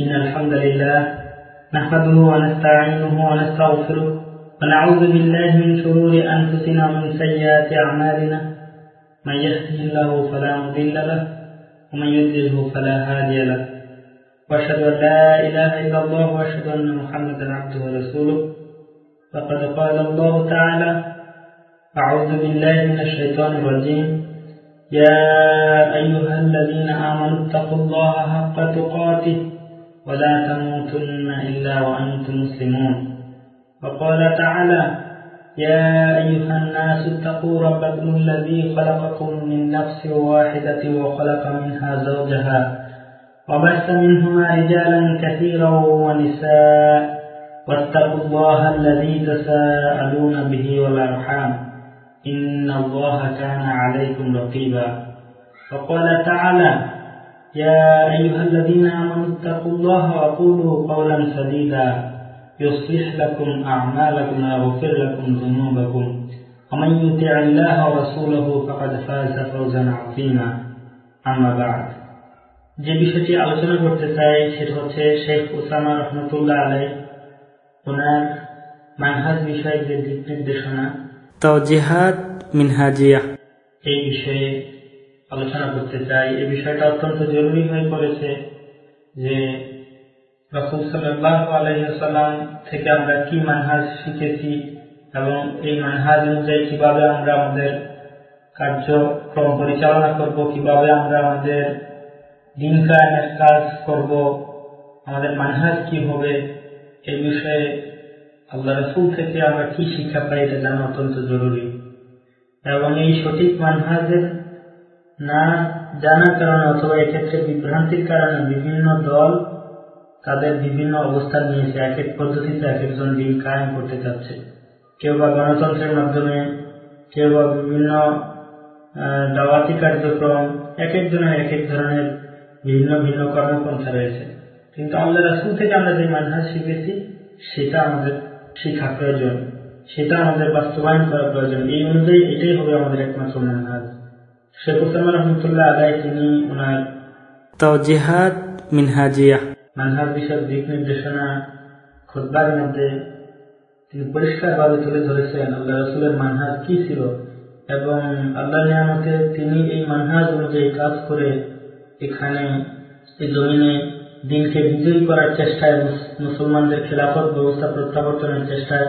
إن الحمد لله نحمده ونستعينه ونستغفره ونعوذ بالله من شرور أنفسنا ومن سيئات أعمالنا. من يهده الله فلا مضل له ومن يضلله فلا هادي له. وأشهد أن لا إله إلا الله وأشهد أن محمدا عبده ورسوله. فقد قال الله تعالى أعوذ بالله من الشيطان الرجيم. يا أيها الذين آمنوا اتقوا الله حق تقاته ولا تموتن إلا وأنتم مسلمون. وقال تعالى يا أيها الناس اتقوا ربكم الذي خلقكم من نفس واحدة وخلق منها زوجها وبث منهما رجالا كثيرا ونساء واتقوا الله الذي تساءلون به والأرحام. إن الله كان عليكم رقيبا. وقال تعالى يا أيها الذين آمنوا اتقوا الله وقولوا قولا سديدا يصلح لكم أعمالكم ويغفر لكم ذنوبكم ومن يطع الله ورسوله فقد فاز فوزا عظيما أما بعد যে বিষয়টি আলোচনা করতে চাই সেটা হচ্ছে শেখ উসামা রহমতুল্লাহ আলাই ওনার মানহাজ বিষয়ের যে দিক নির্দেশনা তজিহাদ মিনহাজিয়া এই বিষয়ে আলোচনা করতে চাই। এই বিষয়টা অত্যন্ত জরুরি হয়ে পড়েছে যে রসুল থেকে আমরা কি মানহাজ শিখেছি এবং এই মানহাজ অনুযায়ী কীভাবে আমরা আমাদের কার্যক্রম পরিচালনা করব, কীভাবে আমরা আমাদের দিন কায়েমের কাজ করব, আমাদের মানহাজ কি হবে এই বিষয়ে আল্লাহ রসুল থেকে আমরা কি শিক্ষা পাই, এটা জানা অত্যন্ত জরুরি। এবং এই সঠিক মানহাজের না জানার কারণে অথবা এক্ষেত্রে বিভ্রান্তির কারণে বিভিন্ন দল তাদের বিভিন্ন অবস্থান নিয়েছে। এক এক পদ্ধতিতে এক একজন দিন কায়েম করতে চাচ্ছে কেউ বা গণতন্ত্রের মাধ্যমে, কেউ বা বিভিন্ন দাওয়াতি কার্যক্রম এক একজনের এক এক ধরনের ভিন্ন ভিন্ন কর্মপন্থা রয়েছে। কিন্তু আল্লাহ রাসুল থেকে আমরা যে মানহাজ শিখেছি, সেটা আমাদের শিখা প্রয়োজন, সেটা আমাদের বাস্তবায়ন করা প্রয়োজন। এই অনুযায়ী এটাই হবে আমাদের একমাত্র মানহাজ। শেখ উসামা রহমতুল্লাহ আলাই তিনি ওনার তজিহাদ মিনহাজিয়া মানহাজ বিষয়ক দিক নির্দেশনা খোদবার মধ্যে তিনি পরিষ্কারভাবে তুলে ধরেছেন আল্লাহ রসুলের মানহাজ কি ছিল এবং আল্লাহ নিয়ামতে তিনি এই মানহাজ অনুযায়ী কাজ করে এখানে এই জমিনে দিনকে বিজয়ী করার চেষ্টায় মুসলমানদের খেলাফত ব্যবস্থা প্রত্যাবর্তনের চেষ্টায়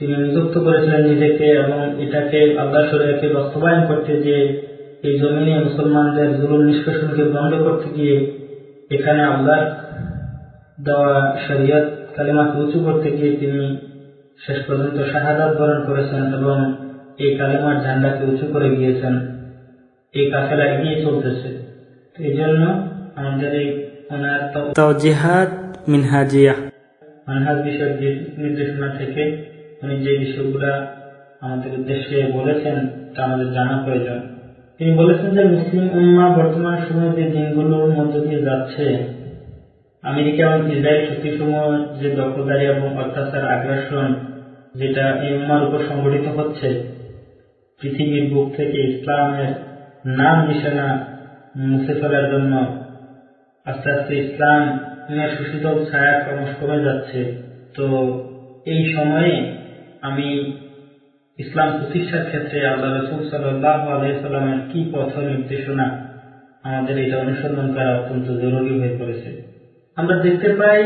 তিনি নিযুক্ত করেছিলেন নিজেকে এবং এটাকে আল্লাহ শরীরকে বাস্তবায়ন করতে গিয়ে এই জমিনে মুসলমানদের জুলুম নিষ্কাশনকে বন্ধ করতে গিয়ে এখানে আল্লাহ দেওয়া শরীয়ত কালিমাকে উঁচু করতে গিয়ে তিনি শেষ পর্যন্ত শাহাদাত বরণ করেছেন এবং এই কালিমার ঝান্ডাকে উঁচু করে গিয়েছেন। এই কাফেলা এগিয়ে চলতেছে। এই জন্য আমাদের এই ওনার তজিহাদ মিনহাজিয়া। মানহাজ বিষয়ক নির্দেশনা থেকে উনি যে বিষয়গুলা আমাদের উদ্দেশ্যে বলেছেন, তা আমাদের জানা প্রয়োজন। তিনি বলেছেন যে মুসলিম উম্মা বর্তমান সময়ে যে দিনগুলোর মধ্য দিয়ে যাচ্ছে, আমেরিকা এবং ইসরায়েল শক্তিসমূহ যে দখলদারি এবং অত্যাচার, আগ্রাসন যেটা এই উম্মার উপর সংঘটিত হচ্ছে, পৃথিবীর বুক থেকে ইসলামের নাম নিশানা মুছে ফেলার জন্য আস্তে আস্তে ইসলাম শোষিত ছায়া ক্রমশ কমে যাচ্ছে। তো এই সময়ে আমি ইসলাম প্রতিষ্ঠার ক্ষেত্রে আল্লাহ রসুল আলাইসাল্লামের কি পথ নির্দেশনা আমাদের এটা অনুসন্ধান করা অত্যন্ত জরুরি হয়ে পড়েছে। আমরা দেখতে পাই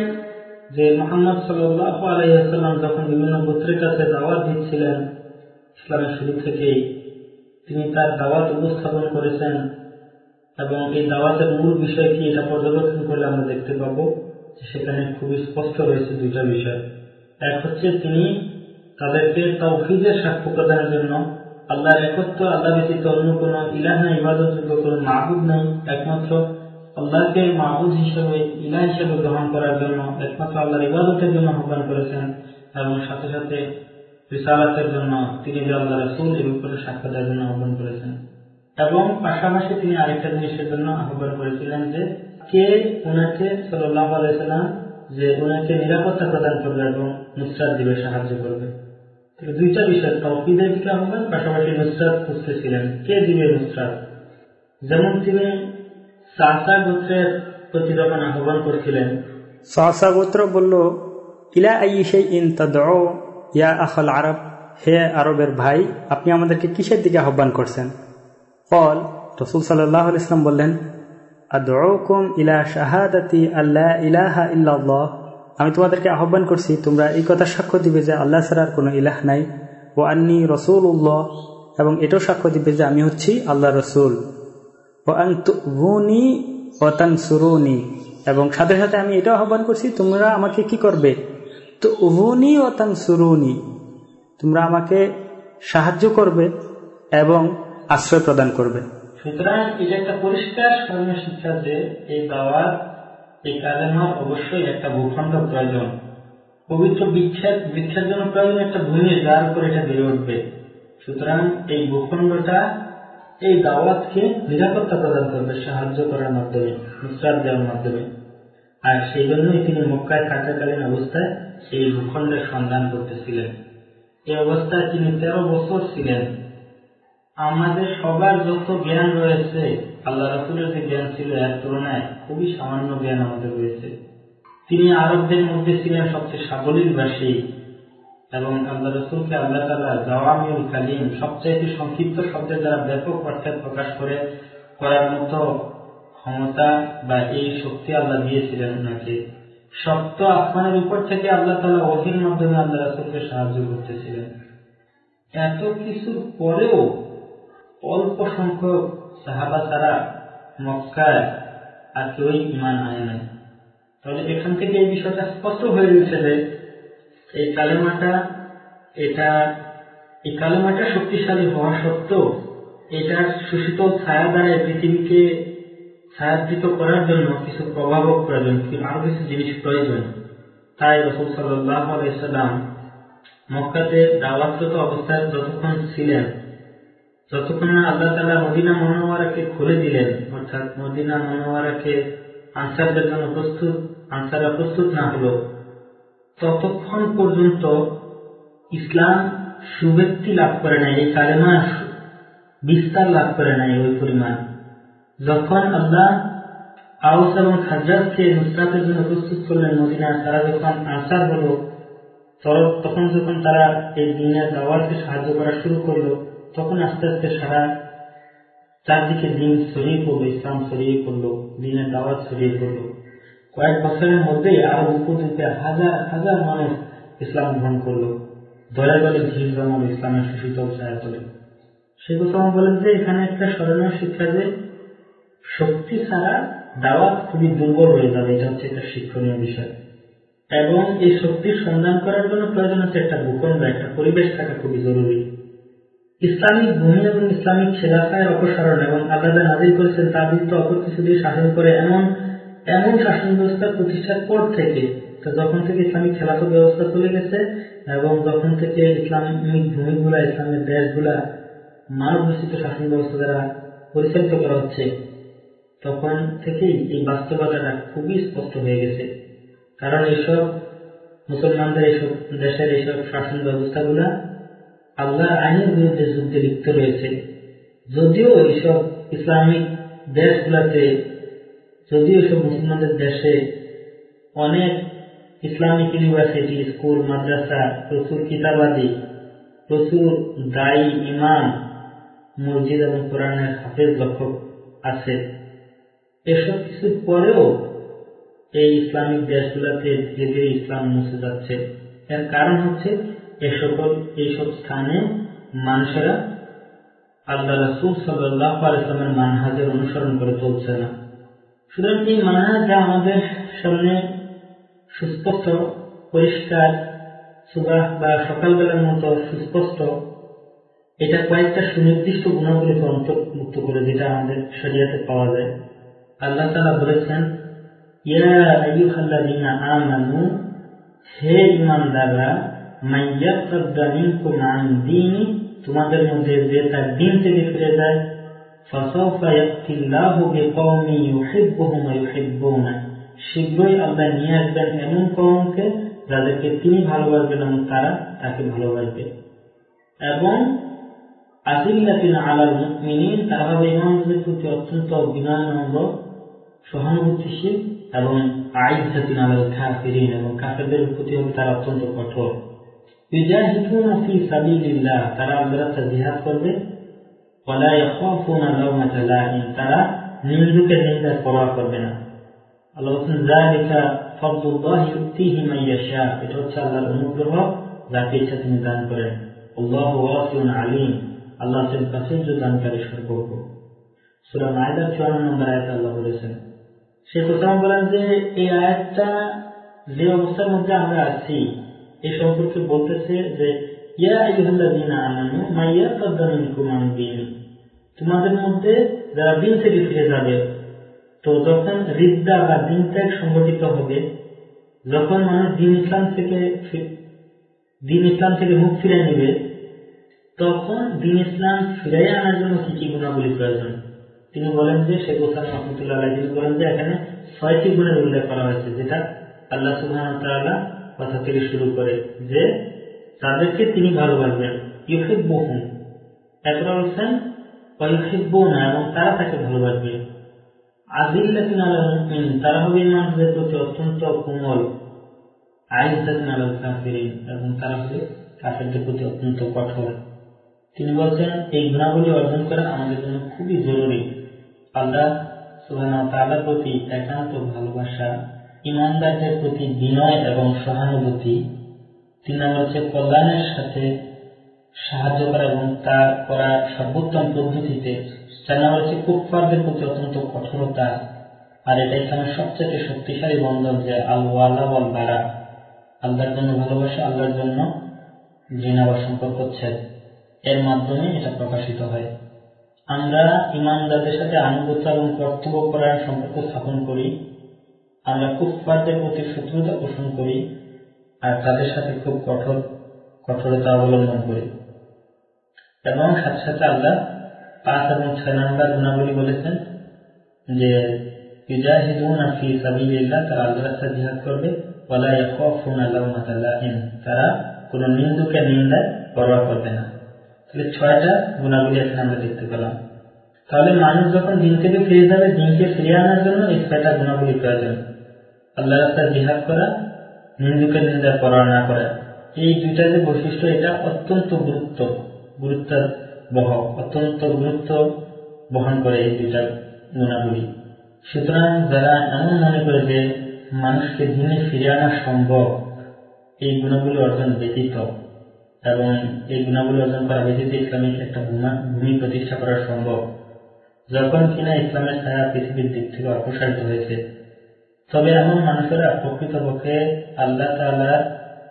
যে মোহাম্মদ আলাইসাল্লাম যখন বিভিন্ন গোত্রের কাছে দাওয়াত দিচ্ছিলেন, ইসলামের শুরু থেকেই তিনি তার দাওয়াত উপস্থাপন করেছেন এবং এই দাওয়াতের মূল বিষয় কি এটা পর্যবেক্ষণ করলে আমরা দেখতে পাবো সেখানে খুবই স্পষ্ট রয়েছে দুইটা বিষয়। এক হচ্ছে তিনি তাদেরকে তৌফিজের সাক্ষ্য প্রদানের জন্য আল্লাহর একত্র, আল্লাহ ব্যতীত অন্য কোন ইলাহ নাই, ইবাদতযোগ্য কোন মাহবুদ নাই, একমাত্র আল্লাহকে মাহবুদ হিসেবে, ইলাহ হিসেবে গ্রহণ করার জন্য, একমাত্র আল্লাহর ইবাদতের জন্য আহ্বান করেছেন এবং সাথে সাথে রিসালাতের জন্য তিনি যে আল্লাহ রসুল এর উপরে সাক্ষ্য দেওয়ার জন্য আহ্বান করেছেন। এবং পাশাপাশি তিনি আরেকটা জিনিসের জন্য আহ্বান করেছিলেন যে, কে ওনাকে সাল্লাহ আলাইসাল্লাম যে ওনাকে নিরাপত্তা প্রদান করবে এবং নুসরাত দিবে, সাহায্য করবে। দুইটা বিষয় তৌফিদের দিকে আহ্বান পাশাপাশি নুসরাত খুঁজতেছিলেন। কে দিবে নুসরাত? যেমন তিনি চাচা গোত্রের প্রতি যখন আহ্বান করছিলেন সাহসা গোত্র বলল, ইলা আই সেই ইন ইয়া আখল আরব? হে আরবের ভাই, আপনি আমাদেরকে কিসের দিকে আহ্বান করছেন? কল রসুল সাল্লাহ ইসলাম বললেন, আদউকুম ইলা শাহাদাতি আল্লাহ ইলাহা ইল্লাল্লাহ। আমি তোমাদেরকে আহ্বান করছি, তোমরা এই কথা সাক্ষ্য দিবে যে আল্লাহ ছাড়ার কোনো ইলাহ নাই। ও আন্নি রসুল উল্লাহ এবং এটাও সাক্ষ্য দিবে যে আমি হচ্ছি আল্লাহ রসুল। ও আং তুনি ও তান সুরুনি এবং সাথে সাথে আমি এটাও আহ্বান করছি, তোমরা আমাকে কি করবে? তো উহুনি ও তান সুরুনি তোমরা আমাকে সাহায্য করবে এবং আশ্রয় প্রদান করবে। সুতরাং এটা একটা পরিষ্কার শিক্ষা যে এই দাওয়াত এই কালেমার অবশ্যই একটা ভূখণ্ড প্রয়োজন। পবিত্র বিখ্যাত বিখ্যার জন্য প্রয়োজন একটা ভূমি যার উপর এটা বেড়ে উঠবে। সুতরাং এই ভূখণ্ডটা এই দাওয়াতকে নিরাপত্তা প্রদান করবে, সাহায্য করার মাধ্যমে নুসরাত দেওয়ার মাধ্যমে। আর সেই জন্যই তিনি মক্কায় থাকাকালীন অবস্থায় এই ভূখণ্ডের সন্ধান করতেছিলেন। এই অবস্থায় তিনি তেরো বছর ছিলেন। আমাদের সবার যত জ্ঞান রয়েছে আল্লাহ রসুলের যে জ্ঞান ছিল, এর তুলনায় খুবই সামান্য জ্ঞান আমাদের রয়েছে। তিনি আরবদের মধ্যে ছিলেন সবচেয়ে সাবলীলবাসী এবং আল্লাহ রসুলকে আল্লাহ তালা জওয়ামিউল কালিম সবচাইতে সংক্ষিপ্ত শব্দের দ্বারা ব্যাপক অর্থে প্রকাশ করে, করার মতো ক্ষমতা বা এই শক্তি আল্লাহ দিয়েছিলেন ওনাকে। সপ্ত আসমানের উপর থেকে আল্লাহ তালা অহির মাধ্যমে আল্লাহ রসুলকে সাহায্য করতেছিলেন। এত কিছুর পরেও অল্প সংখ্যক সাহাবা ছাড়া মক্কায় আর কেউই ইমান আনে নাই। তাহলে এখান থেকে এই বিষয়টা স্পষ্ট হয়ে গেছে যে এই কালেমাটা, এটা, এই কালেমাটা শক্তিশালী হওয়া সত্ত্বেও এটার শোষিত ছায়া দ্বারা পৃথিবীকে ছায়াবৃত করার জন্য কিছু প্রভাবক প্রয়োজন আরও কিছু জিনিস প্রয়োজন। তাই রসুল আলাইসাল্লাম মক্কাতে দাওয়াতরত অবস্থায় যতক্ষণ ছিলেন যতক্ষণ না আল্লাহ তালা মদিনা মনোয়ারাকে খুলে দিলেন, অর্থাৎ মদিনা মনোয়ারাকে আনসারদের জন্য প্রস্তুত, আনসাররা প্রস্তুত না হলো, ততক্ষণ পর্যন্ত ইসলাম সুব্যক্তি লাভ করে নাই, এই কালেমা বিস্তার লাভ করে নাই ওই পরিমাণ। যখন আল্লাহ আউস এবং খাজাদকে নুসরাতের জন্য প্রস্তুত করলেন মদিনা, তারা যখন আনসার হলো তখন যখন তারা এই দিনের দাওয়াতকে সাহায্য করা শুরু করল তখন আস্তে আস্তে সারা চারদিকে দিন ছড়িয়ে পড়ল, ইসলাম ছড়িয়ে পড়ল, দিনের দাওয়াত ছড়িয়ে পড়ল। কয়েক বছরের মধ্যেই আরও উপদ্বীপে হাজার হাজার মানুষ ইসলাম গ্রহণ করল। দলে দলে ভিড় জমানো ইসলামের সুশীতল ছায়া তোলে সে কথা বলেন যে, এখানে একটা স্মরণীয় শিক্ষা যে, শক্তি ছাড়া দাওয়াত খুবই দুর্বল হয়ে যাবে, এটা হচ্ছে একটা শিক্ষণীয় বিষয়। এবং এই শক্তির সন্ধান করার জন্য প্রয়োজন হচ্ছে একটা ভূখণ্ড একটা পরিবেশ থাকা খুবই জরুরি। ইসলামিক ভূমি এবং ইসলামিক খেলাফায় অপসারণ এবং আল্লাহ নাজির করেছেন তা বিরুদ্ধে অপর কিছু দিয়ে শাসন করে এমন এমন শাসন ব্যবস্থা প্রতিষ্ঠার পর থেকে যখন থেকে ইসলামিক খেলাফত ব্যবস্থা চলে গেছে এবং যখন থেকে ইসলামিক ভূমিগুলা, ইসলামের দেশগুলা মানব দূষিত শাসন ব্যবস্থা দ্বারা পরিচালিত করা হচ্ছে, তখন থেকেই এই বাস্তবতাটা খুবই স্পষ্ট হয়ে গেছে। কারণ এইসব মুসলমানদের, এইসব দেশের এইসব শাসন ব্যবস্থাগুলা আল্লাহর আইনের বিরুদ্ধে যুদ্ধে লিপ্ত রয়েছে। যদিও এইসব ইসলামিক দেশগুলাতে, যদিও সব মুসলমানদের দেশে অনেক ইসলামিক ইউনিভার্সিটি, স্কুল, মাদ্রাসা, প্রচুর কিতাবাদি, প্রচুর দায়ী ইমাম, মসজিদ এবং কোরআনের হাফেজ লক্ষক আছে। এসব কিছুর পরেও এই ইসলামিক দেশগুলোতে ধীরে ধীরে ইসলাম মুছে যাচ্ছে। এর কারণ হচ্ছে এ সকল এইসব স্থানে মানুষেরা আল্লাহ রসুল আলাইসলামের মানহাজের অনুসরণ করে চলছে না। সুতরাং এই মানহাজ যা আমাদের সামনে সুস্পষ্ট, পরিষ্কার, সুবাহ বা সকালবেলার মতো সুস্পষ্ট, এটা কয়েকটা সুনির্দিষ্ট গুণাবলীকে অন্তর্ভুক্ত করে যেটা আমাদের শরিয়াতে পাওয়া যায়। আল্লাহ তালা বলেছেন, ইয়া আইয়ুহাল্লাযীনা আমানু, হে ঈমানদাররা মাইয়ারতাদ্দা মিনকুম আন দীনি তোমাদের মধ্যে যে তার দিন থেকে ফিরে যায় ফাসাউফা ইয়াতিল্লাহু বিকওমি ইউহিব্বুহুম ওয়া ইউহিব্বুনা শীঘ্রই আল্লাহ নিয়ে আসবেন এমন কওমকে যাদেরকে তিনি ভালোবাসবেন এবং তারা তাকে ভালোবাসবে এবং আজিল্লাতিন আলাল মুমিনিন তারা হবে ইমামদের প্রতি অত্যন্ত বিনয়নম্র সহানুভূতিশীল এবং আইজাতিন আলাল কাফিরিন এবং কাফেরদের প্রতি হবে তারা অত্যন্ত কঠোর ইউজাহিদুনা ফি সাবিলিল্লাহ তারা আল্লাহর রাস্তায় জিহাদ করবে ওয়ালা ইয়াখাফুনা লাওমাতা লাইম তারা নিন্দুকের নিন্দার পরোয়া করবে না আল্লাহ বলছেন যালিকা ফাদলুল্লাহি ইউতিহি মান ইয়াশা এটা হচ্ছে আল্লাহর অনুগ্রহ যাকে ইচ্ছা তিনি দান করেন আল্লাহু ওয়াসিউন আলিম আল্লাহ হচ্ছেন প্রাচুর্য দানকারী সর্বজ্ঞ সূরা মাইদার 54 নম্বর আয়াতে আল্লাহ বলেছেন শেখ হোসেন বলেন যে এই আয়াতটা যে অবস্থার মধ্যে আমরা আছি সম্পর্কে বলতেছে যে তোমাদের মধ্যে যারা দিন থেকে ফিরে যাবে, তো যখন রিদ্দা বা দিন ত্যাগ সংগঠিত হবে, যখন মানুষ দিন ইসলাম থেকে দিন ইসলাম থেকে মুখ ফিরে নেবে, তখন দিন ইসলাম ফিরে আনার জন্য কি কি গুণাবলী প্রয়োজন? তিনি বলেন যে, শেখ ওসান রহমতুল্লাহ তিনি বলেন যে, এখানে ছয়টি গুণের উল্লেখ করা হয়েছে, যেটা আল্লাহ সুহান কথা থেকে শুরু করে যে তাদেরকে তিনি ভালোবাসবেন ইউফিক বহুন এরপর বলছেন এবং তারা তাকে ভালোবাসবে। এই অর্জন করা আমাদের জন্য খুবই জরুরি। প্রতি একান্ত ভালোবাসা। ইমানদারদের প্রতি বিনয় এবং সহানুভূতি, তিন নম্বর হচ্ছে কল্যাণের সাথে সাহায্য করা এবং তা করা সর্বোত্তম পদ্ধতিতে, চার নম্বর হচ্ছে কুফারদের প্রতি অত্যন্ত কঠোরতা, আর এটা এখানে সবচেয়ে শক্তিশালী বন্ধন যে আল ওয়ালা ওয়াল বারা আল্লাহর জন্য ভালোবাসা, আল্লাহর জন্য ঘৃণা বা সম্পর্ক ছেদ এর মাধ্যমে এটা প্রকাশিত হয়। আমরা ইমানদারদের সাথে আনুগত্য এবং কর্তব্য করার সম্পর্ক স্থাপন করি। আমরা কুফফারদের প্রতি শত্রুতা পোষণ করি আর তাদের সাথে খুব কঠোর কঠোরতা অবলম্বন করি। এবং সাথে সাথে আল্লাহ পাঁচ এবং ছয় নম্বর গুণাবলী বলেছেন যে তারা কোনো নিন্দায় করবে না। তাহলে ছয়টা গুণাবলী আমরা দেখতে পেলাম। তাহলে মানুষ যখন দিন থেকে ফিরে যাবে, দিনকে ফিরিয়ে আনার জন্য এই ছয়টা গুণাবলী প্রয়োজন। আল্লাহ রাস্তায় জিহাদ করা নিন্দুকে নিন্দার পরোয়া না করা। এই দুইটা যে বৈশিষ্ট্য, এটা অত্যন্ত গুরুত্ব গুরুত্ব বহ অত্যন্ত গুরুত্ব বহন করে এই দুইটা গুণাবলী। সুতরাং যারা এমন মনে করে যে মানুষকে দিনে ফিরে আনা সম্ভব, এই গুণাবলী অর্জন ব্যতীত এবং এই গুণাবলী অর্জন করা ব্যতীত ইসলামিক একটা ভূমি প্রতিষ্ঠা করা সম্ভব। যখন কিনা ইসলামের ছায়া পৃথিবীর দিক থেকে অপসারিত হয়েছে তবে এমন মানুষেরা প্রকৃতপক্ষে আল্লাহ তালার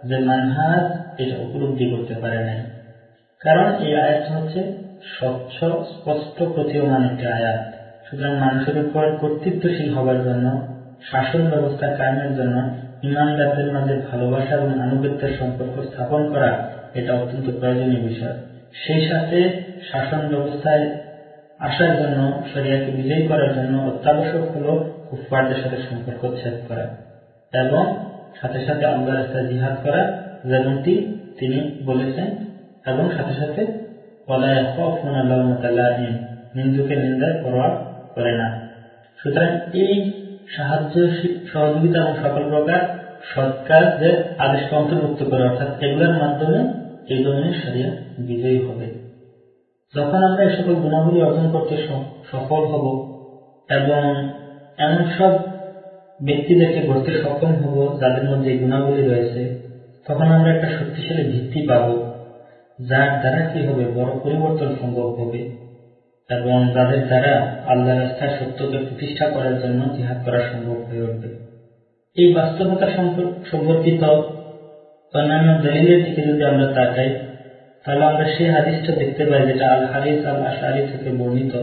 যে মানহাজ, এটা উপলব্ধি করতে পারে নাই। কারণ এই আয়াত হচ্ছে স্বচ্ছ, স্পষ্ট, প্রতীয়মান একটি আয়াত। সুতরাং মানুষের উপর কর্তৃত্বশীল হবার জন্য, শাসন ব্যবস্থা কায়েমের জন্য, ইমানদারদের মাঝে ভালোবাসা এবং আনুগত্যের সম্পর্ক স্থাপন করা, এটা অত্যন্ত প্রয়োজনীয় বিষয়। সেই সাথে শাসন ব্যবস্থায় আসার জন্য, শরিয়াকে বিজয়ী করার জন্য অত্যাবশ্যক হল কুফারদের সাথে সম্পর্ক ছেদ করা এবং সাথে সাথে আল্লাহ রাস্তায় জিহাদ করা, যেমনটি তিনি বলেছেন, এবং সাথে সাথে নিন্দুকে নিন্দায় পরোয়া করে না। সুতরাং এই সাহায্য, সহযোগিতা এবং সকল প্রকার সৎ কাজের আদেশকে অন্তর্ভুক্ত করে, অর্থাৎ এগুলোর মাধ্যমে এই ধরনের সারিয়া বিজয়ী হবে। যখন আমরা এই সকল গুণাবলী অর্জন করতে সফল হব এবং এমন সব ব্যক্তিদেরকে গড়তে সক্ষম হব যাদের মধ্যে গুণাবলী রয়েছে। তখন আমরা একটা শক্তিশালী ভিত্তি পাব, যার দ্বারা কি হবে? বড় পরিবর্তন সম্ভব হবে। এবং যাদের দ্বারা আল্লাহ রাস্তায় সত্যকে প্রতিষ্ঠা করার জন্য জিহাদ করা সম্ভব হয়ে উঠবে। এই বাস্তবতা সম্পর্কিত অন্যান্য দলিলের দিকে যদি আমরা তাকাই, তাহলে আমরা সেই হাদিসটা দেখতে পাই যেটা আল হারিস আল আশারি থেকে বর্ণিত।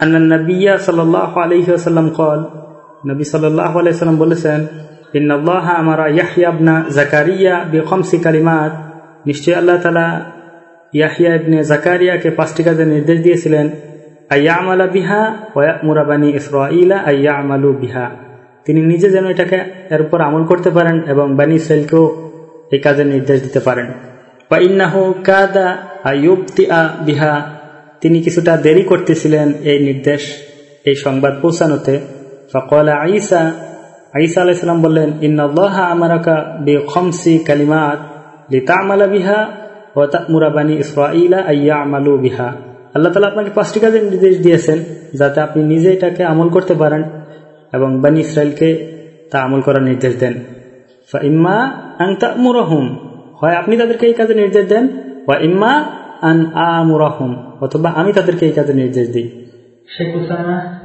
আন্না নবিয়া সাল্লাহ আলহিহাসাল্লাম কল, নবী সাল্লাহ আলহিহাল্লাম বলেছেন ইন্নআল্লাহ আমারা ইয়াহিয়াবনা জাকারিয়া নিশ্চয় আল্লাহ তালা ইয়াহিয়া জাকারিয়াকে পাঁচটি কাজে নির্দেশ দিয়েছিলেন আয়া বিহা ওয়া মুরাবানি ইসরা আয়া আমালু বিহা। তিনি নিজে যেন এটাকে এর উপর আমল করতে পারেন এবং বানি সেলকেও এই কাজের নির্দেশ দিতে পারেন। বা ইন্নাহু কাদা আয়ুবতি আ বিহা। তিনি কিছুটা দেরি করতেছিলেন এই নির্দেশ, এই সংবাদ পৌঁছানোতে। ফকলা আইসা ঈসা আলাইসাল্লাম বললেন ইন্নআল্লাহ আমারাকা বি খমসি কালিমাত লিতামালা বিহা ও তামুরা বানি ইসরাইলা আইয়া আমালু বিহা। আল্লাহ তালা আপনাকে পাঁচটি কাজের নির্দেশ দিয়েছেন যাতে আপনি নিজে এটাকে আমল করতে পারেন এবং বানি ইসরায়েলকে তা আমল করার নির্দেশ দেন। ইম্মা আং তামুরাহুম, হয় আপনি তাদেরকে এই কাজে নির্দেশ দেন বা ইম্মা আন আমুরাহুম, অথবা আমি তাদেরকে এই কাজে নির্দেশ দিই। শেখ উসামা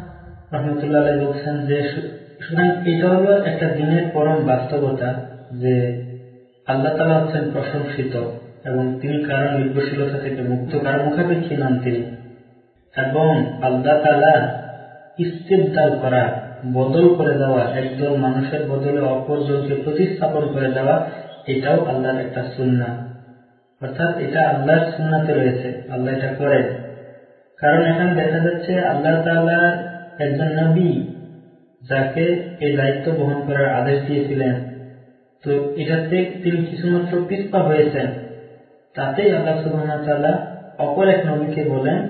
রহমতুল্লাহ বলছেন যে, সুতরাং এটা হলো একটা দিনের পরম বাস্তবতা যে আল্লাহ তালা হচ্ছেন প্রশংসিত এবং তিনি কারও নির্ভরশীলতা থেকে মুক্ত, কারও মুখাপেক্ষী নন তিনি। এবং আল্লাহ তালা ইস্তেদাল করা, বদল করে দেওয়া, একদল মানুষের বদলে অপরজনকে প্রতিস্থাপন করে দেওয়া, এটাও আল্লাহর একটা সুন্না অর্থাৎ এটা আল্লাহর সুন্নাতে রয়েছে, আল্লাহ এটা করেন। কারণ এখানে দেখা যাচ্ছে আল্লাহ তালার একজন নবী যাকে এই দায়িত্ব বহন করার আদেশ দিয়েছিলেন। তো এটাতে তিনি কিছুমাত্র পিস্পা হয়েছেন। তাতেই আল্লাহ সুবাহ অপর এক নবীকে বলেন,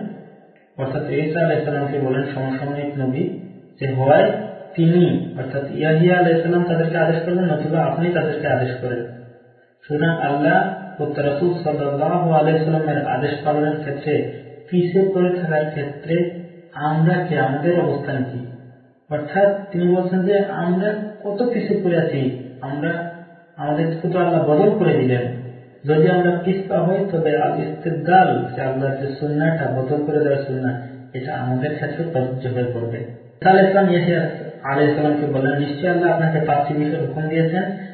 অর্থাৎ ইসা আলাইসাল্লামকে বলেন, সমসাময়িক নবী, যে হয় তিনি, অর্থাৎ ইয়াহিয়া আলাইসাল্লাম তাদেরকে আদেশ করলেন নতুবা আপনি তাদেরকে আদেশ করেন। সুতরাং আল্লাহ ও সাল্লাহ আদেশ পালনের ক্ষেত্রে পিছিয়ে পড়ে থাকার ক্ষেত্রে আমরা কি আমাদের অবস্থান কি? অর্থাৎ তিনি বলছেন যে, আমরা কত পিছিয়ে পড়ে আছি, আমরা আমাদের আল্লাহ বদল করে দিলেন। যদি আমরা হই, তবে ইস্তেদাল যে আল্লাহর যে সুন্নাটা বদল করে দেওয়ার সুন্না এটা আমাদের ক্ষেত্রে প্রযোজ্য হয়ে পড়বে। তাহলে ইসলাম ইয়াহিয়া আলাই বললেন নিশ্চয়ই আল্লাহ আপনাকে পাঁচটি বিষয় হুকুম দিয়েছেন।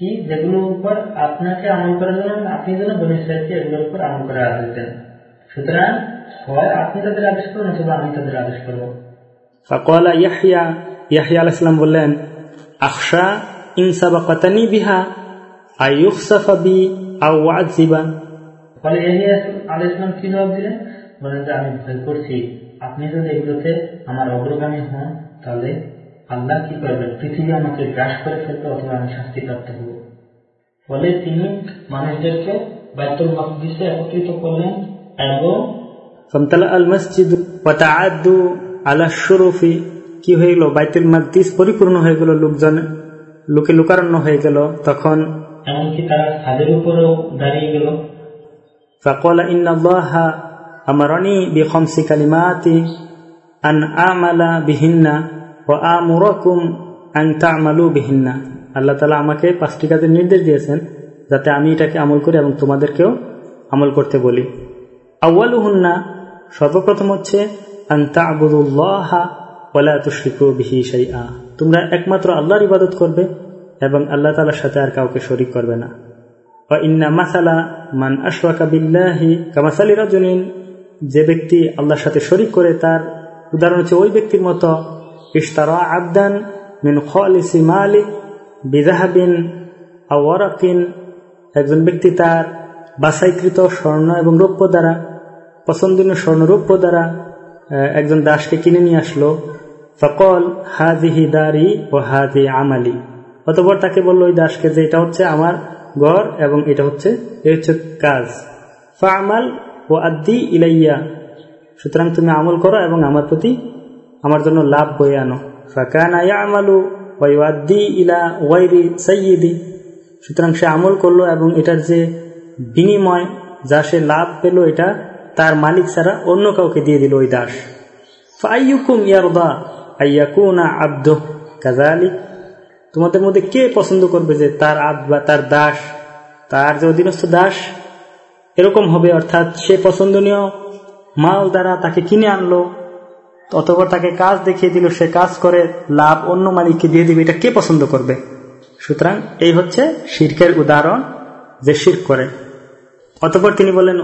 কি যেগুলোর উপর আপনাকে আমল করার জন্য আপনি যেন বনি সাহেবকে এগুলোর উপর আমল করে আদেশ দেন সুতরাং হয় আপনি তাদের আদেশ করুন অথবা আমি তাদের আদেশ করবো فقال يحيى يحيى عليه السلام বললেন আখশা ইন সাবাকাতানি বিহা আইয়ুখসাফ বি আও ওয়াজিবা ফলে ইয়াহিয়া আলাইহিস সালাম কি জবাব দিলেন বলেন যে আমি ভয় করছি আপনি যদি এগুলোতে আমার অগ্রগামী হন তাহলে আল্লাহ কি করবেন পৃথিবী আমাকে গ্রাস করে ফেলবে অথবা আমি শাস্তিপ্রাপ্ত হব ফলে তিনি মানুষদেরকে বাইতুল মকদিসে একত্রিত করলেন এবং فامتلأ المسجد وتعادوا على الشرف কি হয়ে গেল বাইতুল মাকদিস পরিপূর্ণ হয়ে গেল লোকজন লোকে লোকারণ্য হয়ে গেল তখন এমনকি তারা ছাদের উপরেও দাঁড়িয়ে গেল فقال إن الله أمرني بخمس كلمات أن أعمل بهن ও আল্লাহ তালা আমাকে পাঁচটি কাজের নির্দেশ দিয়েছেন যাতে আমি এটাকে আমল করি এবং তোমাদেরকেও আমল করতে বলি। আউ্ল হুন্না সর্বপ্রথম হচ্ছে ওলা তোমরা একমাত্র আল্লাহর ইবাদত করবে এবং আল্লাহ তালার সাথে আর কাউকে শরিক করবে না। যে ব্যক্তি আল্লাহর সাথে শরিক করে, তার উদাহরণ হচ্ছে ওই ব্যক্তির মতো একজন ব্যক্তি তার বাসাইকৃত স্বর্ণ এবং রৌপ্য দ্বারা, পছন্দনীয় স্বর্ণরৌপ্য দ্বারা একজন দাসকে কিনে নিয়ে আসলো। ফকল, হাজিহি দারি ও হাজি আমালি। অতপর তাকে বলল, ওই দাসকে যে এটা হচ্ছে আমার ঘর এবং এটা হচ্ছে এই হচ্ছে কাজ। ফামাল ও আদি ইলাইয়া। সুতরাং তুমি আমল করো এবং আমার প্রতি আমার জন্য লাভ বয়ে আনো। ফাকান ওয়াদি ইলা ওয়াইরি সৈয়দি সুতরাং সে আমল করল এবং এটার যে বিনিময়, যা সে লাভ পেল, এটা তার মালিক ছাড়া অন্য কাউকে দিয়ে দিল ওই দাস। তোমাদের মধ্যে কে পছন্দ করবে যে তার আব বা তার দাস, তার যে অধীনস্থ দাস? এরকম হবে, অর্থাৎ সে পছন্দনীয় মাল দ্বারা তাকে কিনে আনলো অতপর তাকে কাজ দেখিয়ে দিল, সে কাজ করে, লাভ অন্য মালিককে দিয়ে দিবে, এটা কে পছন্দ করবে? সুতরাং এই হচ্ছে শির্কের উদাহরণ যে শির করে। অতপর তিনি বলেন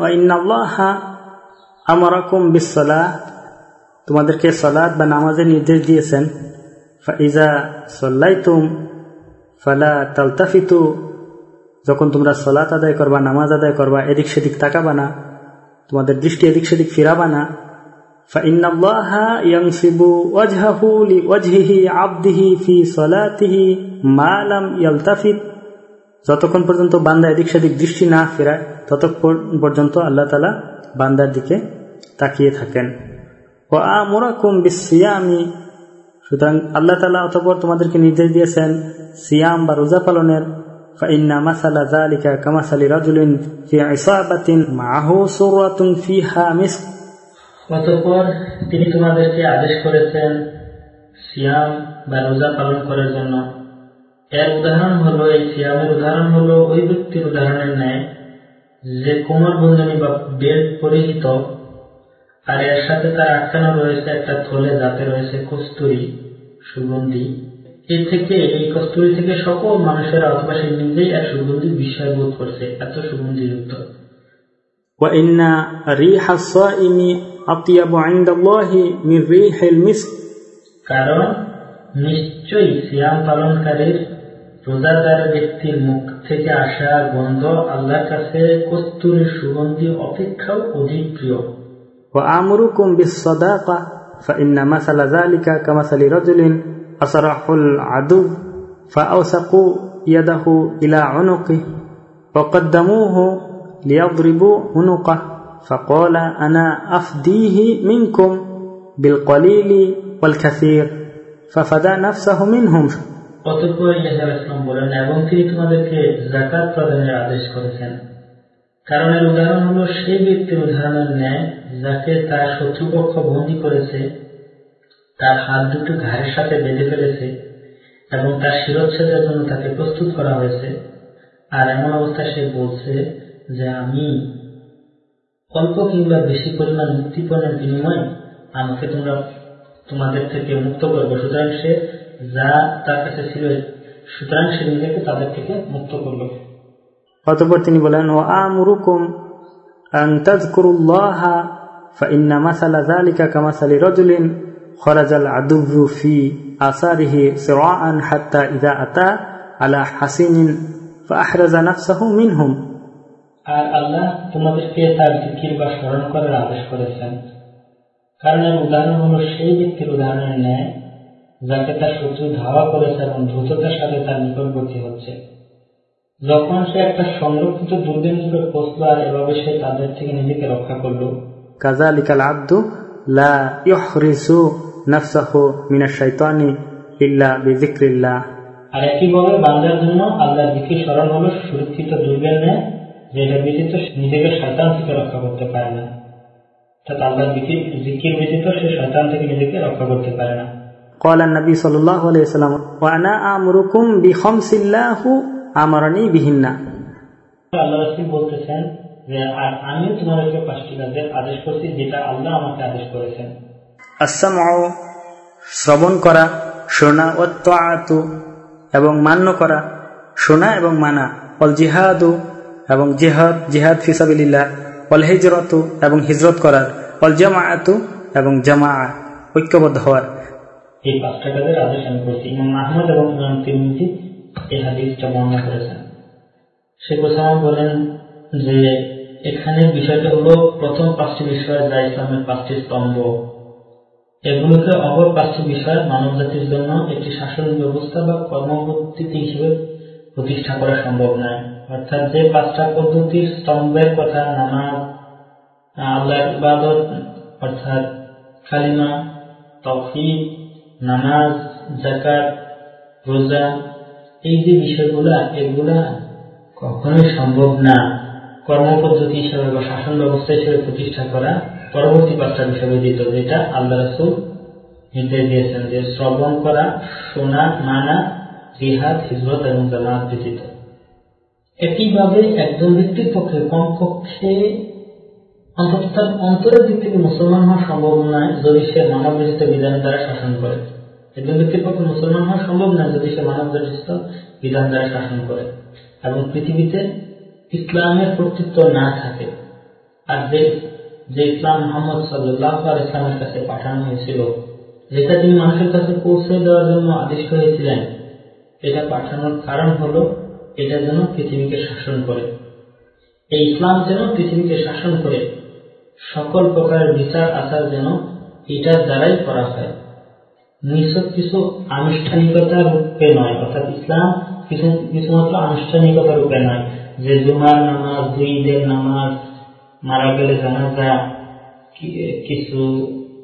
আমারকম বিশ্বলা তোমাদেরকে সলাদ বা নামাজের নির্দেশ দিয়েছেন। ইজা সল্লাইতুম ফালা তালতাফিতু। যখন তোমরা সলাত আদায় করবা, নামাজ আদায় করবা এদিক সেদিক তাকাবা না। তোমাদের দৃষ্টি এদিক সেদিক ফিরাবা না। যতক্ষণ পর্যন্ত বান্দা এদিক সেদিক দৃষ্টি না ফেরায় ততক্ষণ পর্যন্ত আল্লাহ তালা বান্দার দিকে তাকিয়ে থাকেন ও আমরাকুম বিসিয়ামি সুতরাং আল্লাহ তালা অতপর তোমাদেরকে নির্দেশ দিয়েছেন সিয়াম বা রোজা পালনের فإن مثل ذلك كمثل رجل في عصابة معه سرة فيها مسك অতঃপর তিনি তোমাদেরকে আদেশ করেছেন সিয়াম বা রোজা পালন করার জন্য এর উদাহরণ হলো এই সিয়ামের উদাহরণ হলো ওই ব্যক্তির উদাহরণের ন্যায় যে কোমর বন্ধনী বা বেল্ট পরিহিত আর এর সাথে তার আটকানো রয়েছে একটা থলে যাতে রয়েছে কস্তুরি সুগন্ধি এর থেকে এই কস্তুরি থেকে সকল মানুষেরা অথবা সে নিজেই এক সুগন্ধি বিষয় বোধ করছে এত সুগন্ধিযুক্ত وإن ريح الصائم أطيب عند الله من ريح المسك কারণ নিশ্চয়ই সিয়াম পালনকারীর রোজাদার ব্যক্তির মুখ থেকে আসা গন্ধ আল্লাহর কাছে কস্তুরের সুগন্ধি অপেক্ষাও অধিক প্রিয় وآمركم بالصداقة فإن مثل ذلك كمثل رجل أصرح العدو فأوثقوا يده إلى عنقه وقدموه ليضربوا عنقه فقال أنا أفديه منكم بالقليل والكثير ففدى نفسه منهم অতঃপর ইয়াহিয়া ইসলাম বলেন এবং তিনি তোমাদেরকে জাকাত প্রদানের আদেশ করেছেন কারণ এর উদাহরণ হলো সেই ব্যক্তির উদাহরণের ন্যায় যাকে তার শত্রুপক্ষ বন্দী করেছে তার হাত দুটো ঘাড়ের সাথে বেঁধে ফেলেছে এবং তার শিরোচ্ছেদের জন্য তাকে প্রস্তুত করা হয়েছে আর এমন অবস্থায় সে বলছে যে আমি অল্প কিংবা বেশি পরিমাণ মুক্তিপণের বিনিময়ে আমাকে তোমরা তোমাদের থেকে মুক্ত করবে সুতরাং সে যা তার কাছে ছিল সুতরাং সে নিজেকে তাদের থেকে মুক্ত করলো অতপর তিনি বলেন ও আমরুকুম أن تذكروا الله فإن مثل ذلك كمثل رجل خرج العدو في آثاره سراعا حتى إذا أتى على حسين فأحرز نفسه منهم আর আল্লাহ তোমাদেরকে তার জিকির বা স্মরণ করার আদেশ করেছেন কারণ এর উদাহরণ হলো সেই ব্যক্তির উদাহরণের ন্যায় যাকে তার শত্রু ধাওয়া করেছে এবং দ্রুততার সাথে তার নিকটবর্তী হচ্ছে যখন সে একটা সংরক্ষিত দুর্গের নিকট পৌঁছলো আর এভাবে সে তাদের থেকে নিজেকে রক্ষা করলো كذلك العبد لا يحرس نفسه من الشيطان إلا بذكر الله আর একইভাবে বান্দার জন্য আল্লাহর জিকির স্মরণ হলো সুরক্ষিত দুর্গের ন্যায় যেটা ব্যতীত সে নিজেকে শয়তান থেকে রক্ষা করতে পারে না অর্থাৎ আল্লাহর জিকির জিকির ব্যতীত সে শয়তান থেকে নিজেকে রক্ষা করতে পারে না قال النبي صلى الله عليه وسلم وأنا آمركم بخمس الله أمرني بهن আল্লাহ রাসূল বলতেছেন যে আর আমি তোমাদেরকে পাঁচটি কাজের আদেশ করছি যেটা আল্লাহ আমাকে আদেশ করেছেন السمع শ্রবণ করা শোনা ও তাআতু এবং মান্য করা শোনা এবং মানা অল জিহাদু এবং জিহাদ জিহাদ ফিসাবিল্লাহ অল হিজরতু এবং হিজরত করার অল জামাআতু এবং জামা ঐক্যবদ্ধ হওয়ার। এই পাঁচটা এবং বলেন যে, এখানে বিষয়টা হলো প্রথম বিষয় মানব জাতির জন্য একটি শাসন ব্যবস্থা বা কর্মপদ্ধতি হিসেবে প্রতিষ্ঠা করা সম্ভব নয়। অর্থাৎ যে পাঁচটা পদ্ধতির স্তম্ভের কথা, নামাজ, আল্লাহর ইবাদত, অর্থাৎ কালিমা তফিদ নামাজ জাকাত রোজা, এই যে বিষয়গুলা, এগুলা কখনোই সম্ভব না। কর্মপদ্ধতি হিসেবে বা শাসন ব্যবস্থা হিসেবে প্রতিষ্ঠা করা পরবর্তী পাঁচটা বিষয় ব্যতীত, যেটা আল্লাহ রসুল নির্দেশ দিয়েছেন যে শ্রবণ করা, শোনা, মানা জিহাদ হিজরত এবং জামাত ব্যতীত। একইভাবে একজন ব্যক্তির পক্ষে কমপক্ষে অন্তত তার অন্তরের দিক থেকে মুসলমান হওয়া সম্ভব নয় যদি সে মানব রচিত বিধান দ্বারা শাসন করে। একজন ব্যক্তির পক্ষে মুসলমান হওয়া সম্ভব নয় যদি সে মানব রচিত বিধান দ্বারা শাসন করে এবং পৃথিবীতে ইসলামের কর্তৃত্ব না থাকে। আর যে যে ইসলাম মোহাম্মদ সাল্লাহ আর ইসলামের কাছে পাঠানো হয়েছিল, যেটা তিনি মানুষের কাছে পৌঁছে দেওয়ার জন্য আদিষ্ট হয়েছিলেন এটা পাঠানোর কারণ হলো এটা যেন পৃথিবীকে শাসন করে। এই ইসলাম যেন পৃথিবীকে শাসন করে। সকল প্রকারের বিচার আচার যেন এটার দ্বারাই করা হয়। নিছক কিছু আনুষ্ঠানিকতা রূপে নয়, অর্থাৎ ইসলাম কিছু, কিছুমাত্র আনুষ্ঠানিকতা রূপে নয়। যে জুমার নামাজ দুই ঈদের নামাজ, মারা গেলে জানাজা কিছু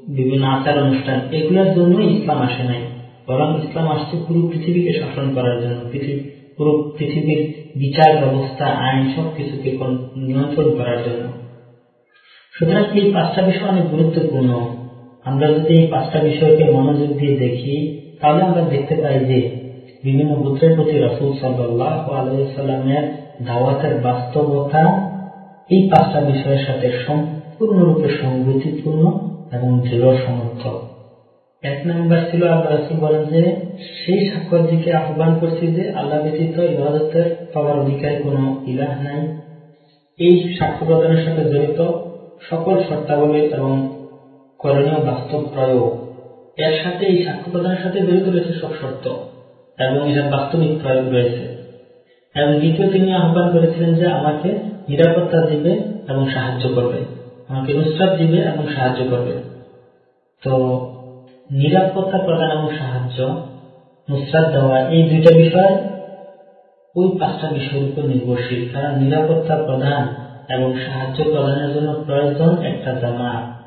বিভিন্ন আচার অনুষ্ঠান, এগুলোর জন্য ইসলাম আসে নাই। বরং ইসলাম আসছে পুরো পৃথিবীকে শাসন করার জন্য। পৃথিবী পুরো পৃথিবীর বিচার ব্যবস্থা, আইন সবকিছুকে নিয়ন্ত্রণ করার জন্য। সুতরাং এই পাঁচটা বিষয় অনেক গুরুত্বপূর্ণ। আমরা যদি এই পাঁচটা বিষয়কে মনোযোগ দিয়ে দেখি, তাহলে আমরা দেখতে পাই যে বিভিন্ন গোত্রের প্রতি রসুল সাল্লাহ আলাইসাল্লামের দাওয়াতের বাস্তবতা এই পাঁচটা বিষয়ের সাথে সম্পূর্ণরূপে সংগতিপূর্ণ এবং দৃঢ় সমর্থক। এক নম্বর ছিল আল্লাহ রসুল বলেন যে, সেই সাক্ষর দিকে আহ্বান করছি যে আল্লাহ ব্যতীত ইবাদতের পাওয়ার অধিকারী কোন ইলাহ নাই। এই সাক্ষ্য প্রদানের সাথে জড়িত সকল শর্তাবলী এবং করণীয় বাস্তব প্রয়োগ এর সাথে এই সাক্ষ্য প্রদানের সাথে জড়িত রয়েছে সব শর্ত এবং এটার বাস্তবিক প্রয়োগ রয়েছে। এবং দ্বিতীয় তিনি আহ্বান করেছিলেন যে আমাকে নিরাপত্তা দিবে এবং সাহায্য করবে। আমাকে নুসরাত দিবে এবং সাহায্য করবে। তো নিরাপত্তা প্রদান এবং সাহায্য, নুসরাত দেওয়া, এই দুইটা বিষয় ওই পাঁচটা বিষয়ের উপর নির্ভরশীল। কারণ নিরাপত্তা প্রদান এবং সাহায্য প্রদানের জন্য প্রয়োজন একটা জামাত।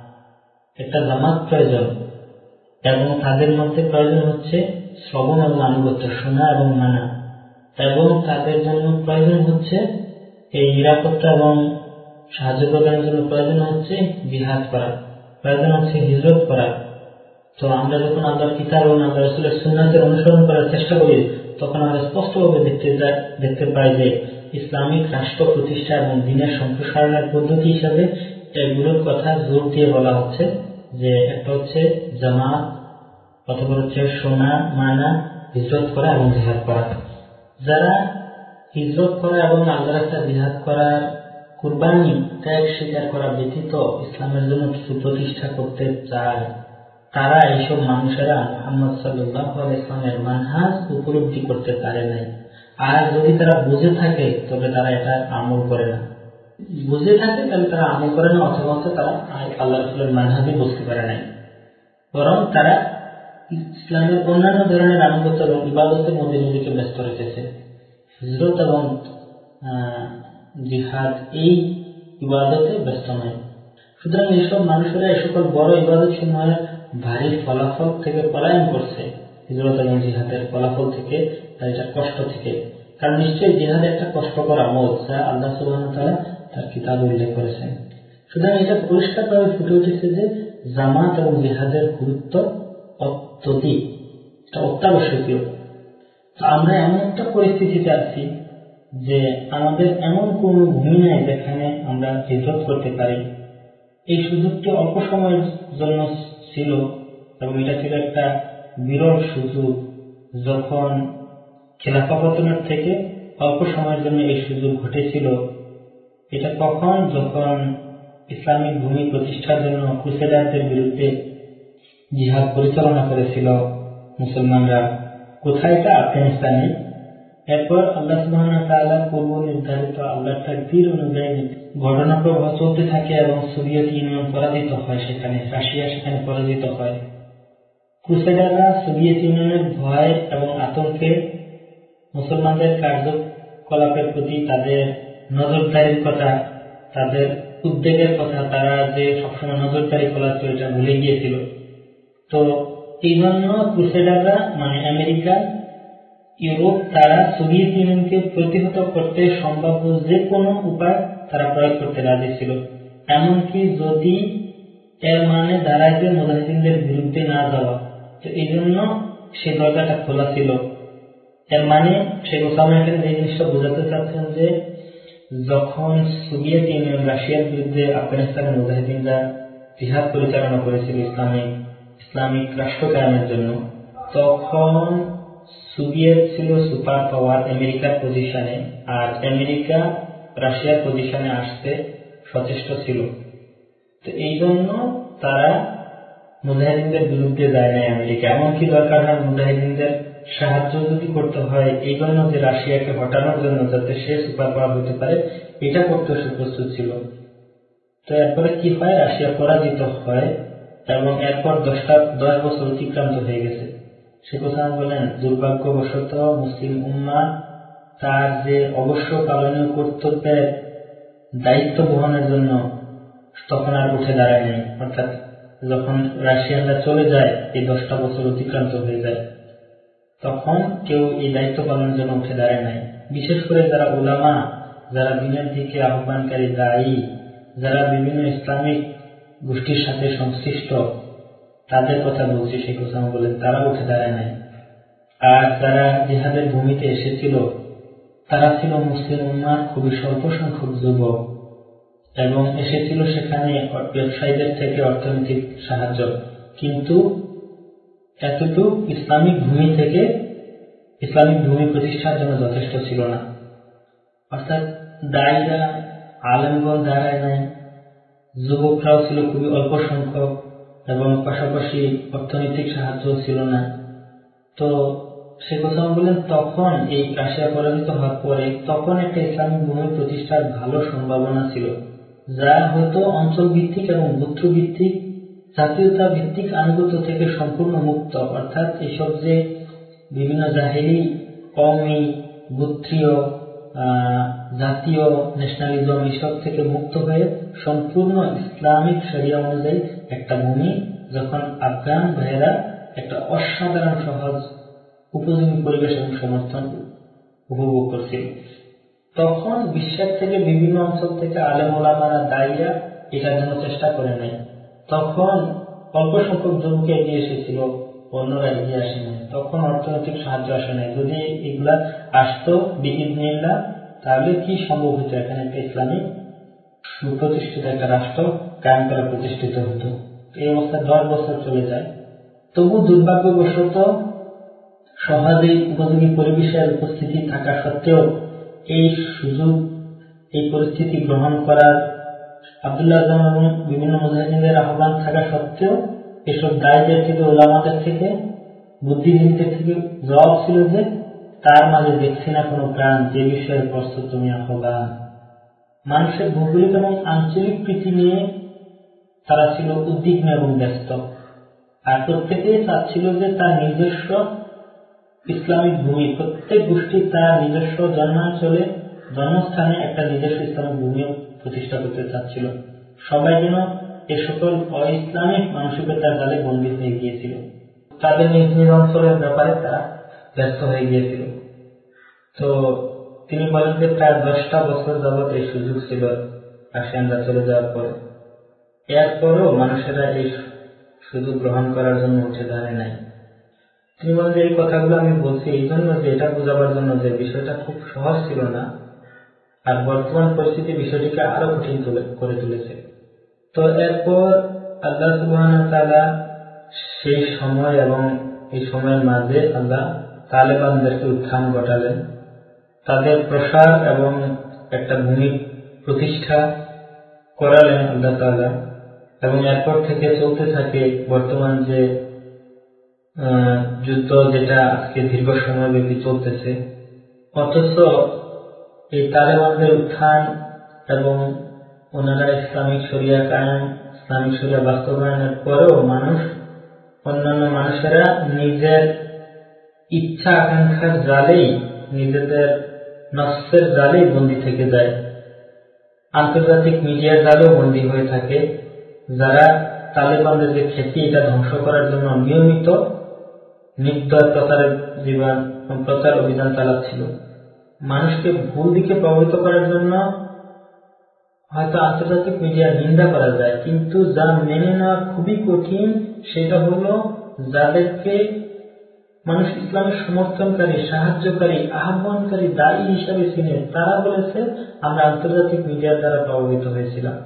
একটা জামাত প্রয়োজন। এবং তাদের মধ্যে প্রয়োজন হচ্ছে শ্রবণ এবং আনুগত্য, শোনা এবং মানা। এবং তাদের জন্য প্রয়োজন হচ্ছে এই নিরাপত্তা এবং সাহায্য প্রদানের জন্য প্রয়োজন হচ্ছে জিহাদ করা। প্রয়োজন হচ্ছে হিজরত করা। তো আমরা যখন আল্লাহর কিতাব এবং আল্লাহ রসুলের সুন্নাতের অনুসরণ করার চেষ্টা করি, তখন আমরা স্পষ্টভাবে দেখতে দেখতে পাই যে ইসলামিক রাষ্ট্র প্রতিষ্ঠা এবং দিনের সম্প্রসারণের পদ্ধতি হিসাবে এগুলোর কথা জোর দিয়ে বলা হচ্ছে। যে একটা হচ্ছে জামাত অথবা হচ্ছে সোনা, মানা, হিজরত করা এবং জিহাদ করা। যারা হিজরত করা এবং আল্লাহ রাস্তা জিহাদ করার কুরবানি ত্যাগ স্বীকার করা ব্যতীত ইসলামের জন্য কিছু প্রতিষ্ঠা করতে চায় তারা এইসব মানুষেরা মোহাম্মদ সাল্লাহ ইসলামের মানহাজ উপলব্ধি করতে পারে নাই। আর যদি তারা বুঝে থাকে, তবে তারা এটা আমল করে না। বুঝে থাকে, তাহলে তারা আমল করে না, অথবা তারা আল্লাহ রসুলের মানহাজই বুঝতে পারে নাই। বরং তারা ইসলামের অন্যান্য ধরনের আনুগত্য এবং ইবাদতের মধ্যে নিজেকে ব্যস্ত রেখেছে। হিজরত এবং জিহাদ এই ইবাদতে ব্যস্ত নয়। সুতরাং এইসব মানুষেরা এই সকল বড় ইবাদত সমূহের ভারী ফলাফল থেকে পলায়ন করছে। হিজরত এবং জিহাদের ফলাফল থেকে তার এটা কষ্ট থেকে। কারণ নিশ্চয়ই জিহাদ একটা কষ্টকর আমল, যা আল্লাহ সুবাহ তারা তার কিতাব উল্লেখ করেছেন। সুতরাং এটা পরিষ্কারভাবে ফুটে উঠেছে যে জামাত এবং জিহাদের গুরুত্ব অত্যধিক, এটা অত্যাবশ্যকীয়। তো আমরা এমন একটা পরিস্থিতিতে আছি যে আমাদের এমন কোন ভূমি নাই যেখানে আমরা হিজরত করতে পারি। এই সুযোগটি অল্প সময়ের জন্য ছিল এবং এটা ছিল একটা বিরল সুযোগ যখন খেলাফা পতনের থেকে অল্প সময়ের জন্য এই সুযোগ ঘটেছিল। এটা কখন? যখন ইসলামিক ভূমি প্রতিষ্ঠার জন্য ক্রুসেডারদের বিরুদ্ধে জিহাদ পরিচালনা করেছিল মুসলমানরা। কোথায় এটা? আফগানিস্তানে। এরপর আল্লাহ সুবাহ পূর্ব নির্ধারিত আল্লাহ তাকদির অনুযায়ী ঘটনা প্রবাহ চলতে থাকে এবং সোভিয়েত ইউনিয়ন পরাজিত হয়, সেখানে রাশিয়া সেখানে পরাজিত হয়। ক্রুসেডাররা সোভিয়েত ইউনিয়নের ভয় এবং আতঙ্কে মুসলমানদের কার্যকলাপের প্রতি তাদের নজরদারির কথা, তাদের উদ্বেগের কথা, তারা যে সবসময় নজরদারি করাচ্ছিল এটা ভুলে গিয়েছিল। তো এই জন্য ক্রুসেডাররা মানে আমেরিকা ইউরোপ তারা সোভিয়েত ইউনিয়নকে প্রতিহত করতে সম্ভাব্য যে কোনো উপায় তারা প্রয়োগ করতে রাজি ছিল। এমনকি যদি এর মানে দাঁড়াইতে মুজাহিদিনদের বিরুদ্ধে না যাওয়া, তো এই জন্য সেই দরজাটা খোলা ছিল। এর মানে শেখ ওসামা এখানে এই জিনিসটা বোঝাতে চাচ্ছেন যে, যখন সোভিয়েত ইউনিয়ন রাশিয়ার বিরুদ্ধে আফগানিস্তানের মুজাহিদিনরা জিহাদ পরিচালনা করেছিল ইসলামিক ইসলামিক রাষ্ট্র কায়েমের জন্য, তখন সোভিয়েত ছিল সুপার পাওয়ার আমেরিকার পজিশনে আর আমেরিকা রাশিয়ার পজিশনে আসতে সচেষ্ট ছিল। তো এই জন্য তারা মুজাহিদিনদের বিরুদ্ধে যায় নাই আমেরিকা। এমনকি দরকার হয় মুজাহিদিনদের সাহায্য যদি করতে হয়, এই জন্য যে রাশিয়াকে হটানোর জন্য যাতে সে সুপার পাওয়ার হতে পারে, এটা করতে সে প্রস্তুত ছিল। তো এরপরে কি হয়? রাশিয়া পরাজিত হয় এবং এরপর দশটা, দশ বছর অতিক্রান্ত হয়ে গেছে। শেখ হোসেন বলেন, দুর্ভাগ্যবশত মুসলিম উম্মা তার যে অবশ্য পালনীয় কর্তব্যের দায়িত্ব বহনের জন্য তখন আর উঠে দাঁড়ায়নি। অর্থাৎ যখন রাশিয়ানরা চলে যায়, এই দশটা বছর অতিক্রান্ত হয়ে যায়, তখন কেউ এই দায়িত্ব পালনের জন্য উঠে দাঁড়ায় নাই। বিশেষ করে যারা উলামা, যারা দিনের দিকে আহ্বানকারী দায়ী, যারা বিভিন্ন ইসলামিক গোষ্ঠীর সাথে সংশ্লিষ্ট তাদের কথা বলছি শেখ ওসামা বলেন তারা উঠে দাঁড়ায় নাই। আর তারা জিহাদের ভূমিতে এসেছিল, তারা ছিল মুসলিম উম্মার খুবই স্বল্প সংখ্যক যুবক এবং এসেছিল সেখানে ব্যবসায়ীদের থেকে অর্থনৈতিক সাহায্য। কিন্তু এতটুক ইসলামিক ভূমি থেকে ইসলামিক ভূমি প্রতিষ্ঠার জন্য যথেষ্ট ছিল না। অর্থাৎ দায়ীরা আলেমগঞ্জ দাঁড়ায় নাই, যুবকরাও ছিল খুবই অল্প সংখ্যক। এবং পাশাপাশি অর্থনৈতিক সাহায্য ছিল না। তো সে কথা বললেন, তখন এই রাশিয়া পরাজিত হওয়ার পরে তখন একটা ইসলামিক ভূমি প্রতিষ্ঠার ভালো সম্ভাবনা ছিল, যা হয়তো অঞ্চল ভিত্তিক এবং গোত্র ভিত্তিক জাতীয়তা ভিত্তিক আনুগত্য থেকে সম্পূর্ণ মুক্ত। অর্থাৎ এসব যে বিভিন্ন জাহেরি কমি গোত্রীয় জাতীয় ন্যাশনালিজম এসব থেকে মুক্ত হয়ে সম্পূর্ণ ইসলামিক শরিয়া অনুযায়ী একটা ভূমি যখন আফগান ভাইয়েরা একটা অসাধারণ সহজ, উপযোগী পরিবেশ এবং সমর্থন উপভোগ করছিল। তখন বিশ্বের থেকে বিভিন্ন অঞ্চল থেকে আলেম ওলামারা দায়ীরা এটার জন্য চেষ্টা করে নাই। তখন অল্প সংখ্যক যুবক এগিয়ে এসেছিল অন্যরা এগিয়ে আসেনি তখন অর্থনৈতিক সাহায্য আসে নাই যদি এগুলা আসতো বিহিদনিল্লা তাহলে কি সম্ভব হতো? এখানে একটা ইসলামিক সুপ্রতিষ্ঠিত একটা রাষ্ট্র কায়েম করা প্রতিষ্ঠিত হতো। এই অবস্থা দশ বছর চলে যায়। তবু দুর্ভাগ্যবশত সহজেই উপযোগী পরিবেশের উপস্থিতি থাকা সত্ত্বেও এই সুযোগ, এই পরিস্থিতি গ্রহণ করার আবদুল্লাহ এবং বিভিন্ন মুজাহিদের আহ্বান থাকা সত্ত্বেও এসব দায়ীদের থেকে ওলামাদের থেকে, বুদ্ধিজীবীদের থেকে জবাব ছিল যে তার মাঝে দেখছি না কোনো প্রাণ, যে বিষয়ে প্রস্তুত তুমি আহ্বান। মানুষের ভৌগোলিক এবং আঞ্চলিক প্রীতি নিয়ে তারা ছিল উদ্বিগ্ন এবং ব্যস্ত। আর প্রত্যেকেই চাচ্ছিল যে তার নিজস্ব ইসলামিক ভূমি, প্রত্যেক গোষ্ঠী তার নিজস্ব জন্মাঞ্চলে, জন্মস্থানে একটা নিজস্ব ইসলামিক ভূমি প্রতিষ্ঠা করতে চাচ্ছিল। সবাই যেন এ সকল অইসলামিক মানসিকতার জালে বন্দী হয়ে গিয়েছিল। তাদের নিজ নিজ অঞ্চলের ব্যাপারে তারা ব্যস্ত হয়ে গিয়েছিল। তো তিনি বলেন যে প্রায় দশটা বছর যাবৎ এই সুযোগ ছিল রাশিয়ানরা চলে যাওয়ার পরে। এরপরও মানুষেরা এই সুযোগ গ্রহণ করার জন্য উঠে দাঁড়ায় নাই। তিনি বলেন যে এই কথাগুলো আমি বলছি এই জন্য যে এটা বোঝাবার জন্য যে বিষয়টা খুব সহজ ছিল না, আর বর্তমান পরিস্থিতি বিষয়টিকে আরও কঠিন করে তুলেছে। তো এরপর আল্লাহ সুবাহ সেই সময় এবং এই সময়ের মাঝে আল্লাহ তালেবানদেরকে উত্থান ঘটালেন। তাদের প্রসার এবং একটা ভূমি প্রতিষ্ঠা করালেন আল্লাহ তালা এবং এরপর থেকে চলতে থাকে বর্তমান যে যুদ্ধ যেটা আজকে দীর্ঘ সময় ব্যাপী চলতেছে। অথচ এই তালেবানদের উত্থান এবং ওনারা ইসলামিক শরিয়া কায়ন ইসলামিক শরিয়া বাস্তবায়নের পরেও মানুষ, অন্যান্য মানুষেরা নিজের ইচ্ছা আকাঙ্ক্ষার জালেই, নিজেদের নস্যের জালেই বন্দী থেকে যায়। আন্তর্জাতিক মিডিয়ার জালেও বন্দী হয়ে থাকে। যারা তালেবানদের যে খ্যাতি, এটা ধ্বংস করার জন্য নিয়মিত নির্দয় প্রচারের জীবন প্রচার অভিযান চালাচ্ছিল। মানুষকে ভুল দিকে প্রভাবিত করার জন্য হয়তো আন্তর্জাতিক মিডিয়া নিন্দা করা যায়, কিন্তু যা মেনে নেওয়া খুবই কঠিন, সেটা হলো যাদেরকে মানুষ ইসলামের সমর্থনকারী, সাহায্যকারী, আহ্বানকারী, দায়ী হিসাবে চিনে তারা বলেছে, আমরা আন্তর্জাতিক মিডিয়ার দ্বারা প্রভাবিত হয়েছিলাম।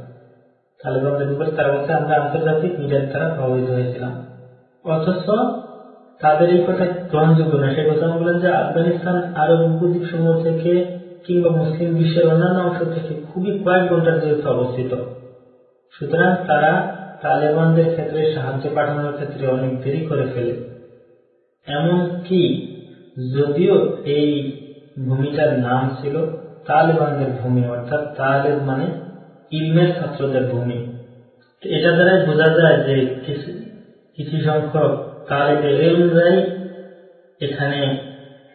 তালেবানদের উপরে তারা বলছে, আমরা আন্তর্জাতিক মিডিয়ার দ্বারা প্রভাবিত হয়েছিলাম। অথচ তাদের এই কথা গ্রহণযোগ্য না। সে কথা বলেন যে আফগানিস্তান আরব উপদ্বীপ সমূহ থেকে কিংবা মুসলিম বিশ্বের অন্যান্য অংশ থেকে খুবই কয়েক ঘণ্টার দূরত্বে অবস্থিত। সুতরাং তারা তালেবানদের ক্ষেত্রে সাহায্য পাঠানোর ক্ষেত্রে অনেক দেরি করে ফেলে। এমনকি যদিও এই ভূমিটার নাম ছিল তালেবানদের ভূমি, অর্থাৎ তালেব মানে ইলমের ছাত্রদের ভূমি। এটা দ্বারাই বোঝা যায় যে কিছু সংখ্যক তালেবে এলমরাই এখানে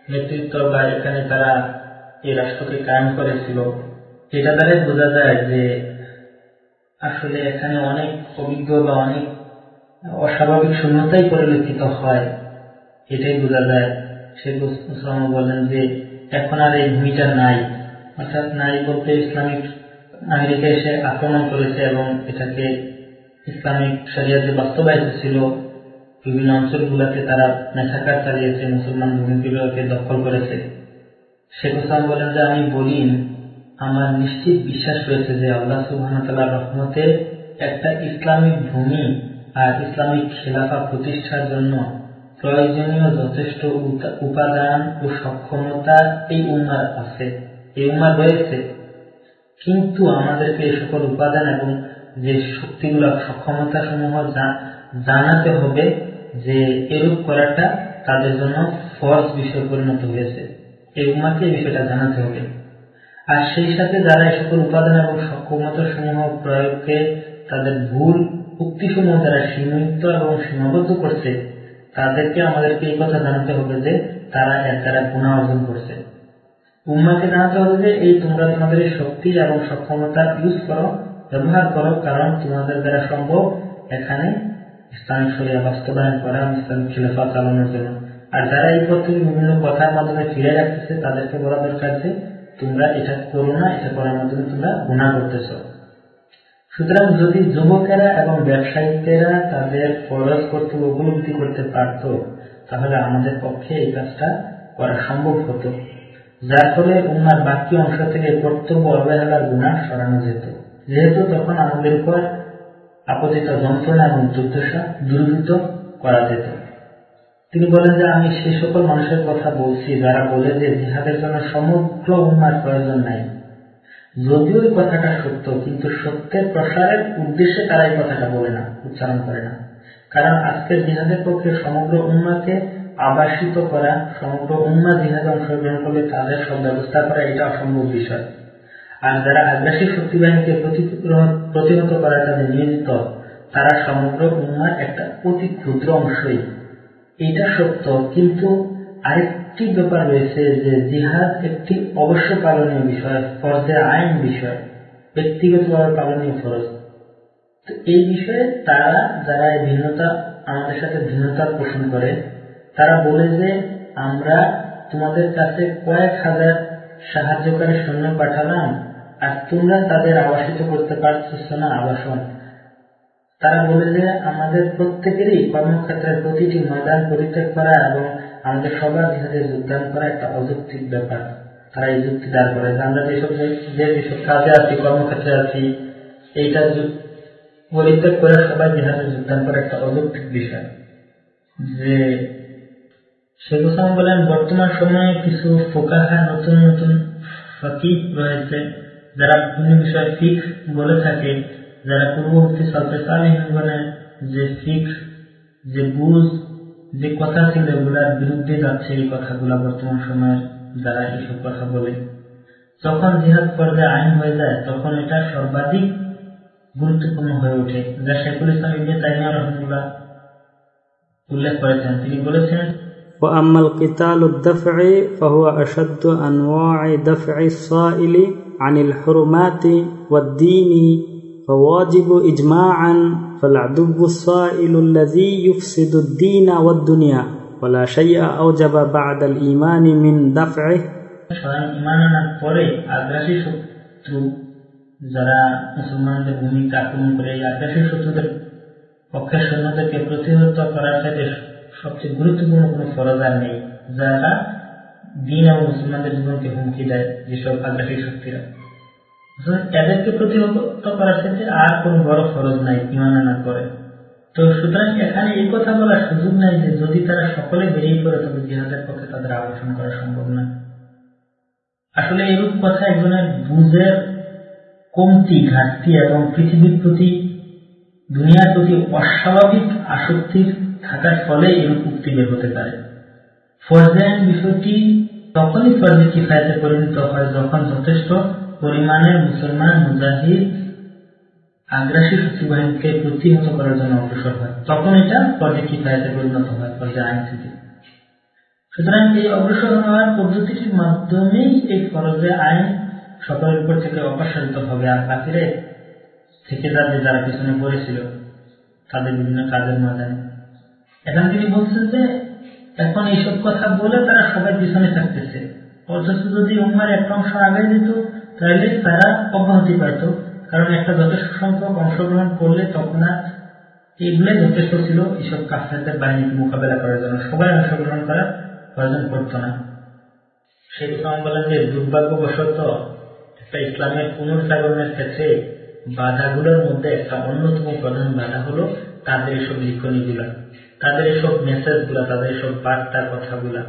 নেতৃত্ব বা এখানে তারা এই রাষ্ট্রকে কায়েম করেছিল। এটা দ্বারাই বোঝা যায় যে আসলে এখানে অনেক অভিজ্ঞ বা অনেক অস্বাভাবিক শূন্যতাই পরিলক্ষিত হয়। এটাই বোঝা যায়। শেখ উসলামা বলেন যে এখন আর এই ভূমিটা নাই। অর্থাৎ নাই বলতে ইসলামিক আমেরিকা এসে আক্রমণ করেছে এবং এটাকে ইসলামিক শরিয়াতে বাস্তবায়িত ছিল। বিভিন্ন অঞ্চলগুলোতে তারা নেশাকার চালিয়েছে, মুসলমান ভূমিগুলোকে দখল করেছে। শেখ ইসলাম বলেন যে, আমি বলি আমার নিশ্চিত বিশ্বাস রয়েছে যে আল্লাহ সুবাহ রহমতে একটা ইসলামিক ভূমি আর ইসলামিক খেলাফা প্রতিষ্ঠার জন্য প্রয়োজনীয় যথেষ্ট উপাদান ও সক্ষমতা এই উন্মার আছে এই উন্মার রয়েছে। কিন্তু আমাদেরকে এই সকল উপাদান এবং যে শক্তিগুলো সক্ষমতা সমূহ জানাতে হবে যে এরূপ করাটা তাদের জন্য ফরজ বিষয় পরিণত হয়েছে। এই উম্মাকে বিষয়টা জানাতে হবে আর সেই সাথে যারা এই সকল উপাদান এবং সক্ষমতা সমূহ প্রয়োগকে তাদের ভুল উক্তিসমূহ দ্বারা সীমিত এবং সীমাবদ্ধ করছে, তাদেরকে আমাদেরকে এই কথা জানাতে হবে যে তারা এর দ্বারা গুণা অর্জন করছে। উম্মাকে জানাতে হবে যে, এই তোমরা তোমাদের শক্তি এবং সক্ষমতা ইউজ করো, ব্যবহার করো, কারণ তোমাদের দ্বারা সম্ভব এখানে ইসলামিক শরিয়া বাস্তবায়ন করা ইসলামিক খিলাফা চালানোর জন্য। আর যারা এই পথ থেকে বিভিন্ন কথার মাধ্যমে ফিরে রাখতেছে তাদেরকে বলা দরকার যে তোমরা এটা করো না, এটা করার মাধ্যমে তোমরা গুণা করতেছ। সুতরাং যদি যুবকেরা এবং ব্যবসায়িকেরা তাদের ফরজ কর্তব্য উপলব্ধি করতে পারত, তাহলে আমাদের পক্ষে এই কাজটা করা সম্ভব হতো। যার ফলে উন্মার বাকি অংশ থেকে কর্তব্য অবহেলার গুণা সরানো যেত। যেহেতু তখন আমাদের উপর আপতিত যন্ত্রণা এবং দুর্দশা দূরীভূত করা যেত। তিনি বলেন যে, আমি সে সকল মানুষের কথা বলছি যারা বলে যে জিহাদের জন্য সমগ্র উন্মার প্রয়োজন নাই। যদিও এই কথাটা সত্য, কিন্তু সত্যের প্রসারের উদ্দেশ্যে তারা এই কথাটা বলে না, উচ্চারণ করে না। কারণ আজকের জিহাদের পক্ষে সমগ্র উন্মাকে আবাসিত করা, সমগ্র উন্মা জিহাদে অংশগ্রহণ করলে তাদের সব ব্যবস্থা করা, এটা অসম্ভব বিষয়। আর যারা আগ্রাসী শক্তি বাহিনীকে প্রতিহত করার কাজে নিয়োজিত, তারা সমগ্র উন্মার একটা অতি ক্ষুদ্র অংশই। এটা সত্য, কিন্তু আরেকটি ব্যাপার রয়েছে যে জিহাদ একটি অবশ্য পালনীয় বিষয় ফরজে আইন বিষয়, ব্যক্তিগতভাবে পালনীয় ফরজ। তো এই বিষয়ে তারা, যারা এই ভিন্নতা আমাদের সাথে ভিন্নতা পোষণ করে, তারা বলে যে আমরা তোমাদের কাছে কয়েক হাজার সাহায্যকারী সৈন্য পাঠালাম, আর তোমরা তাদের আবাসিত করতে পারছ না আবাসন। তারা বলে যে আমাদের প্রত্যেকেরই কর্মক্ষেত্রের প্রতিটি ময়দান পরিত্যাগ করা এবং আমাদের সবার জিহাদে যোগদান করা একটা অযৌক্তিক ব্যাপার। তারা এই যুক্তি দাঁড় করে যে আমরা যেসব যে যেসব কাজে আছি, কর্মক্ষেত্রে আছি, এইটা পরিত্যাগ করে সবাই জিহাদে যোগদান করা একটা অযৌক্তিক বিষয়। যে শেখ হোসেন বলেন, বর্তমান সময়ে কিছু ফোকাহা নতুন নতুন ফকিহ রয়েছে, যারা বিভিন্ন বিষয়ে ফিক বলে থাকে যারা পূর্ববর্তী সালতে সালিহগণের যে ফিক যে বুঝ যে কথা ছিল এগুলার বিরুদ্ধে যাচ্ছে এই কথাগুলা বর্তমান সময়ের যারা এইসব কথা বলে যখন জিহাদ পর্যায়ে আইন হয়ে যায় তখন এটা সর্বাধিক গুরুত্বপূর্ণ হয়ে ওঠে যা শেখুল ইসলাম ইবনে তাইমিয়া রহমুল্লাহ উল্লেখ করেছেন তিনি বলেছেন وأما القتال الدفع فهو أشد أنواع دفع الصائل عن الحرمات والدين فواجب إجماعا فالعدو الصائل الذي يفسد الدين والدنيا ولا شيء أوجب بعد الإيمان من دفعه ইমান আনার পরে আগ্রাসী শত্রু যারা মুসলমানদের ভূমিকা আক্রমণ করে এই আগ্রাসী শত্রুদের পক্ষের সৈন্যদেরকে প্রতিহত করার সাথে সবচেয়ে গুরুত্বপূর্ণ কোনো ফরজ আর নেই যারা দিন এবং মুসলমানদের জীবনকে হুমকি দেয় যেসব আগ্রাসী শক্তিরা এদেরকে প্রতিহত করার ক্ষেত্রে আর কোন বড় ফরজ নাই, ইমান আনার পরে। তো সুতরাং এখানে এই কথা বলার সুযোগ নাই যে যদি তারা সকলে বেরিয়ে পড়ে, তবে জিহাদের পক্ষে তাদের আলোচনা করা সম্ভব না। আসলে এরূপ কথা একজনের বুঝের কমতি, ঘাটতি এবং পৃথিবীর প্রতি, দুনিয়ার প্রতি অস্বাভাবিক আসক্তির থাকার ফলে এরূপ উক্তি বের হতে পারে। ফরজাইন বিষয়টি তখনই ফরজে কিফায়তে পরিণত হয়, যখন যথেষ্ট পরিমাণের মুসলমান মুজাহিদ আগ্রাসী শক্তি বাহিনীকে প্রতিহত করার জন্য অগ্রসর হয়। তখন এটা ফরজে কিফায়তে পরিণত হয় ফরজে আইন থেকে। সুতরাং এই অগ্রসর হওয়ার পদ্ধতিটির মাধ্যমেই এই ফরজে আইন সকলের উপর থেকে অপসারিত হবে আর বাকিরে থেকে যাবে যারা পিছনে পড়েছিল, তাদের বিভিন্ন কাজের ময়দানে। এখানে তিনি বলছেন যে, এখন এইসব কথা বলে তারা সবাই পিছনে থাকতেছে। অথচ যদি উম্মার একটা অংশ আগে দিত তাহলে তারা অব্যাহতি পাইত কারণ একটা যথেষ্ট সংখ্যক অংশগ্রহণ করলে তখন আর এগুলোই যথেষ্ট ছিল এইসব কাফেরদের বাহিনীকে মোকাবেলা করার জন্য। সবাই অংশগ্রহণ করার প্রয়োজন পড়ত না। সেই ইসলাম বলেন যে, দুর্ভাগ্যবশত একটা ইসলামের পুনর্জাগরণের ক্ষেত্রে বাধাগুলোর মধ্যে একটা অন্যতম প্রধান বাধা হলো তাদের এসব লিখনীগুলা, তাদের এসব মেসেজগুলা তাদের এসব বার্তার কথাগুলা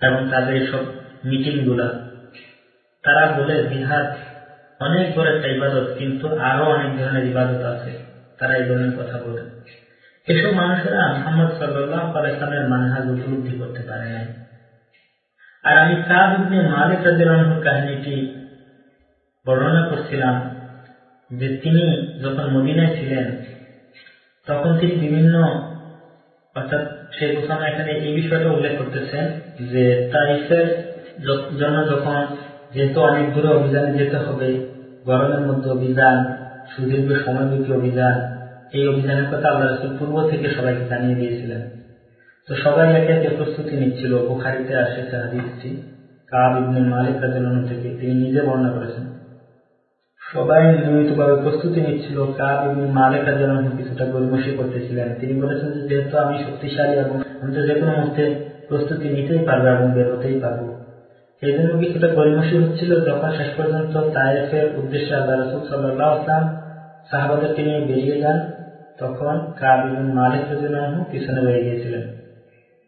এবং তাদের এসব মিটিংগুলা তারা বলে জিহাদ অনেক বড় একটা ইবাদত, কিন্তু আরও অনেক ধরনের ইবাদত আছে। তারা এই ধরনের কথা বলে। এসব মানুষেরা মোহাম্মদ সাল্লাহ ইসলামের মানহাজ উপলব্ধি করতে পারে নাই। আর আমি কাব ইবনে মালিক রাদিয়াল্লাহুর কাহিনীটি বর্ণনা করছিলাম যে তিনি যখন মদিনায় ছিলেন, তখন তিনি বিভিন্ন অর্থাৎ শেখ ওসামা এখানে এই বিষয়টা উল্লেখ করতেছেন যে তাইফের জন্য যখন যেহেতু অনেক দূরে অভিযানে যেতে হবে, গরমের মধ্যে অভিযান, সুদীর্ঘ সময়ব্যাপী অভিযান, এই অভিযানের কথা আল্লাহ রসুল পূর্ব থেকে সবাইকে জানিয়ে দিয়েছিলেন। তো সবাই একে একে প্রস্তুতি নিচ্ছিল, বুখারিতে আসেছে হাদিসটি, কাব ইবনে মালিক রাজন থেকে, তিনি নিজে বর্ণনা করেছেন। সবাই নিয়মিতভাবে প্রস্তুতি নিচ্ছিল, কাব ইবনে মালিক রাজন কিছুটা গরিমসি করতেছিলেন। তিনি বলেছেন যেহেতু আমি শক্তিশালী এবং আমি তো যে কোনো মুহূর্তে প্রস্তুতি নিতেই পারব এবং বের হতেই পারব। জন্য কিছুটা গরিমসি হচ্ছিল যখন শেষ পর্যন্ত তায়েফের উদ্দেশ্যে আল্লাহ রসুল সাল্লাহ আসলাম সাহাবাদেরকে নিয়ে বেরিয়ে যান, তখন কাব মালিক পিছনে রয়ে গিয়েছিলেন।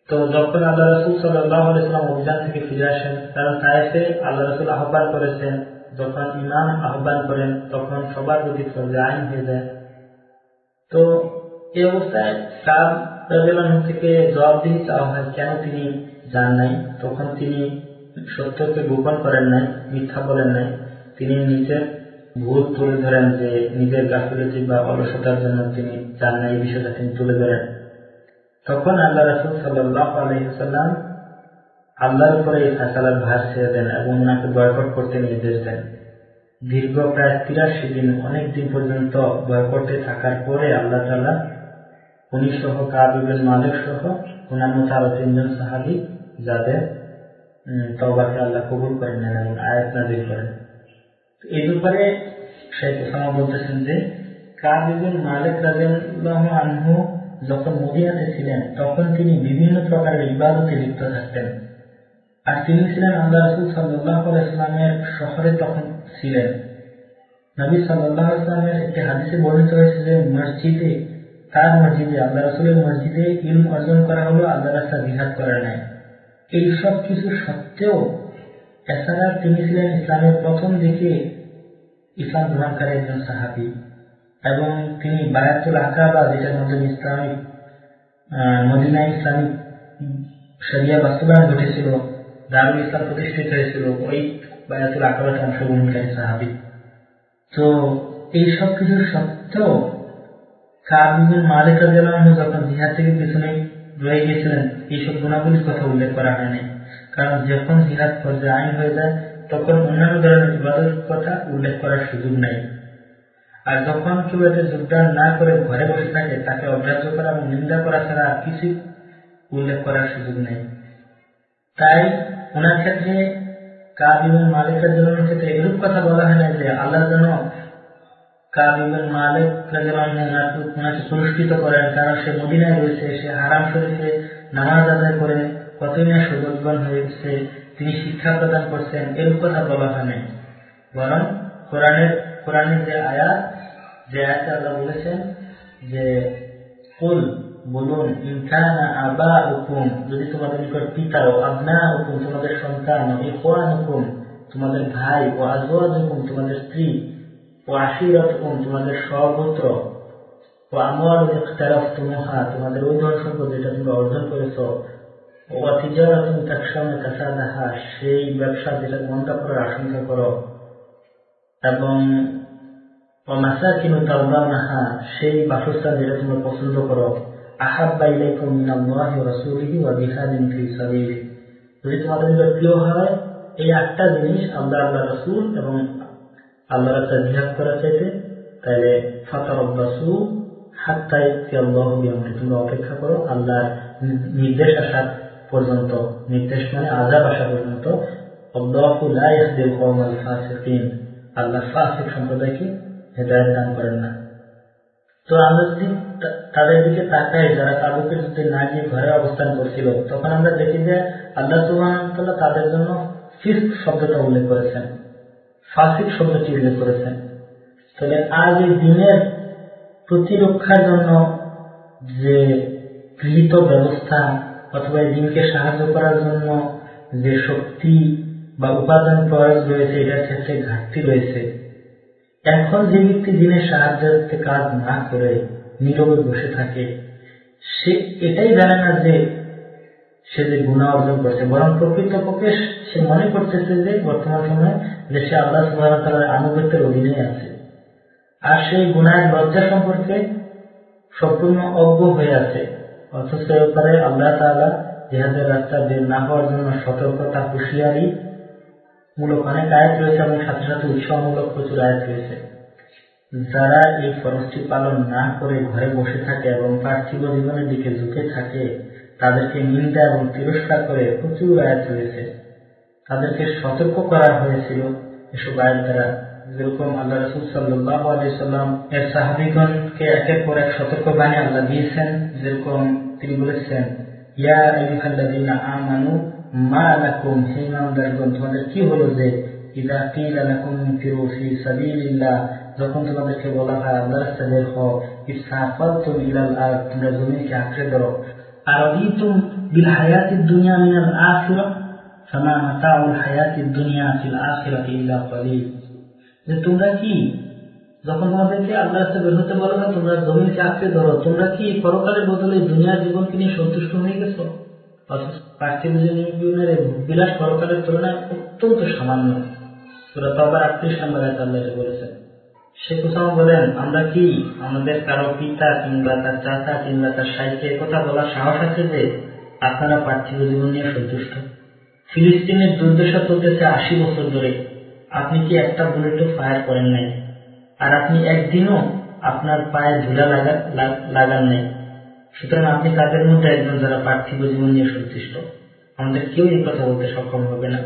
তো যখন আল্লাহ রসুল সাল্লাম অভিযান থেকে ফিরে আসেন কারণ তাইফে আল্লাহ রসুল আহ্বান করেছেন, যখন ইমাম আহ্বান করেন, তখন সবার প্রতি ফরজে আইন হয়ে যায়। তো এই অবস্থায় কাব রাজু থেকে জবাবদিহি চাওয়া হয়, কেন তিনি যান নাই? তখন তিনি সত্যকে গোপন করেন নাই, মিথ্যা বলেন নাই। তিনি নিজের ভুল তুলে ধরেন যে নিজের গাফিলতি বা অলসতার জন্য তিনি যান নাই এই বিষয়টা তিনি তুলে ধরেন। তখন আল্লাহ রসুল সাল্লাহ আলহিসাল্লাম আল্লাহর উপরে এই ফাঁসালার ভার ছেড়ে দেন এবং ওনাকে বয়কট করতে নির্দেশ দেন। দীর্ঘ প্রায় তিরাশি দিন, অনেক দিন পর্যন্ত বয়কটে থাকার পরে আল্লাহ তালা উনি সহ কাবিবেন মালিক সহ ওনার মতো আরও তিনজন সাহাবি যাদের তবাকে আল্লাহ কবুল করে নেন এবং আয়াত নাজির করেন। এই ব্যাপারে শেখ ওসামা বলতেছেন যে কাবিবেন মালিক আনহু যখন মদিনাতে ছিলেন, তখন তিনি বিভিন্ন প্রকারের ইবাদতে লিপ্ত থাকতেন। আর তিনি ছিলেন আল্লাহ রসুল সাল্লাহ ইসলামের শহরে তখন ছিলেন। নবী সাল্লাহ ইসলামের একটি হাদিসে বর্ণিত হয়েছে যে, মসজিদে, তার মসজিদে, আল্লাহ রসুলের মসজিদে ইলম অর্জন করা হলো, আল্লাহ রাস্তা জিহাদ করার নাই এই সব কিছু সত্ত্বেও এছাড়া তিনি ছিলেন ইসলামের প্রথম দিকে ইসলাম গ্রহণকারী একজন সাহাবি এবং তিনি বায়াতুল আকাবা, যেটার মাধ্যমে ইসলামিক মদিনা ইসলামিক সারিয়া বাস্তবায়ন ঘটেছিল, দারুল ইসলাম প্রতিষ্ঠিত হয়েছিল, ওই বায়াতুল আকাবাতে অংশগ্রহণকারী সাহাবি। তো এই সব কিছু সত্ত্বেও কাবিজুল মালিক রাজু যখন জিহাদ থেকে পিছনে রয়ে গিয়েছিলেন, এইসব গুণাবলীর কথা উল্লেখ করা হয়নি। কারণ যখন জিহাদ পর্যায়ে আইন হয়ে যায়, তখন অন্যান্য ধরনের ইবাদতের কথা উল্লেখ করার সুযোগ নেই। আর যখন কেউ এতে যোগদান না করে ঘরে বসে থাকে, তাকে অগ্রাহ্য করা এবং নিন্দা করা ছাড়া আর কিছু উল্লেখ করার সুযোগ নেই। তাই ওনার ক্ষেত্রে কাবিবন মালিকের জন্য ক্ষেত্রে এরূপ কথা বলা হয় না যে, আল্লাহ যেন কাবিবন মালিক ওনাকে পুরস্কৃত করেন। কারণ সে মদিনায় রয়েছে, সে হারাম শরীফে নামাজ আদায় করে কতই না সুযোগবান হয়েছে তিনি শিক্ষা প্রদান করছেন, এরূপ কথা বলা হয় নাই বরং কোরআনের কোরআনের যে আয়াত, যে আয়াতে আল্লাহ বলেছেন যে, কুল বলুন ইনকানা আবা হুকুম যদি তোমাদের নিকট পিতা ও আবনা হুকুম তোমাদের সন্তান ও ইকোয়ান হুকুম তোমাদের ভাই ও আজওয়াজ হুকুম তোমাদের স্ত্রী ও তোমাদের সহগোত্র ইখতারাফ তুমহা, তোমাদের ওই ধন সম্পদ যেটা তুমি অর্জন করেছ সেই ব্যবসা যেটা মন্দা করার আশঙ্কা করো। এবং সেই বাসস্থান যেটা তোমরা পছন্দ করো। আহাব্বা ইলাইকুম ওয়া রাসূলিহি ওয়া যদি তোমাদের প্রিয় হয়, এই আটটা জিনিস আল্লাহ আল্লাহ রাসূল এবং আল্লাহ রাস্তায় জিহাদ করা চাইতে তাহলে ফাতারাব্বাসু হাত্তা ইয়াতি আল্লাহু অপেক্ষা করো, আল্লাহর নির্দেশ আসা পর্যন্ত, নির্দেশ মানে আজাব আসা পর্যন্ত, আল্লাহ ফাসিক সম্প্রদায়কে দান করেন না। তো আমরা যদি তাদের দিকে তাকাই, যারা তাবুকের যুদ্ধে না গিয়ে ঘরে অবস্থান করছিল, তখন আমরা দেখি যে আল্লাহ সুবাহ তাদের জন্য ফিস্ক শব্দটা উল্লেখ করেছেন। ফাসিক শব্দটি উল্লেখ করেছেন। তাহলে আজ এই দিনের প্রতিরক্ষার জন্য যে গৃহীত ব্যবস্থা অথবা এই দিনকে সাহায্য করার জন্য যে শক্তি বা উপাদান প্রয়োগ রয়েছে, এটার ক্ষেত্রে ঘাটতি রয়েছে। এখন যে ব্যক্তি দিনের সাহায্যে কাজ না করে নীরবে বসে থাকে, সে এটাই জানে না যে সে যে গুণা অর্জন করছে, বরং প্রকৃত প্রকৃতপক্ষে সে মনে করতেছে যে বর্তমান সময়ে সে আল্লাহ সুবাহ আনুগত্যের অধীনে আছে। আর সেই গুণার লজ্জা সম্পর্কে সম্পূর্ণ অজ্ঞ হয়ে আছে। অথচ ব্যাপারে আল্লাহ তালা জেহাদের রাস্তা বের না হওয়ার জন্য সতর্কতা হুঁশিয়ারি মূলক অনেক আয়াত রয়েছে এবং সাথে সাথে উৎসাহমূলক প্রচুর আয়াত রয়েছে। যারা এই ফরজটি পালন না করে ঘরে বসে থাকে এবং পার্থিব জীবনের দিকে ঝুঁকে থাকে তাদেরকে নিন্দা এবং তিরস্কার করে প্রচুর আয়াত রয়েছে। তাদেরকে সতর্ক করা হয়েছিল এসব আয়াত দ্বারা। যেরকম আল্লাহ রসুল সাল্লাহ আলাইসাল্লাম এর সাহাবিগণকে একের পর এক সতর্ক বাণী আল্লাহ দিয়েছেন। যেরকম তিনি বলেছেন, ইয়া মা লাকুম হে তোমাদের কি হলো যে ইদা কিলা যখন তোমাদেরকে বলা হয় আল্লাহ রাস্তা বের হও ইসাফাতুম ইলাল আর তোমরা জমিনকে আঁকড়ে ধরো। বিল হায়াতিদ দুনিয়া মিনাল আখিরা ফামা মাতাউল হায়াতিদ দুনিয়া ফিল আখিরাতি ইল্লা কলিল যে তোমরা কি যখন তোমাদেরকে আল্লাহ রাস্তা বের হতে বলো না, তোমরা জমিনকে আঁকড়ে ধরো, তোমরা কি পরকালের বদলে দুনিয়ার জীবনকে নিয়ে সন্তুষ্ট হয়ে গেছো? পার্থিব বিলাস পরকালের তুলনায় অত্যন্ত সামান্য। তোরা তো আবার আটত্রিশ নম্বর আল্লাহ বলেছেন শেখ উসামা বলেন, আমরা কি? আমাদের কারও পিতা কিংবা তার চাচা কিংবা তার সাহিত্যে কথা বলার সাহস আছে যে আপনারা পার্থিব জীবন নিয়ে সন্তুষ্ট? ফিলিস্তিনের দুর্দশা চলতেছে আশি বছর ধরে। আপনি কি একটা বুলেটও ফায়ার করেন নাই? আর আপনি একদিনও আপনার পায়ে ধুলা লাগান নাই। সুতরাং আপনি তাদের মধ্যে একজন যারা পার্থিব জীবন নিয়ে সন্তুষ্ট, আমাদের কেউ এই কথা বলতে সক্ষম হবে না।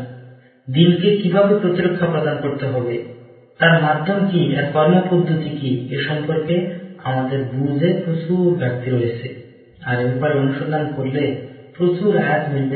দিনকে কীভাবে প্রতিরক্ষা প্রদান করতে হবে? তার মাধ্যম কি এর কর্ম পদ্ধতি কি, এ সম্পর্কে আমাদের বুঝে প্রচুর ঘাটতি রয়েছে। আর এ ব্যাপারে অনুসন্ধান করলে প্রচুর আয়াত মিলবে।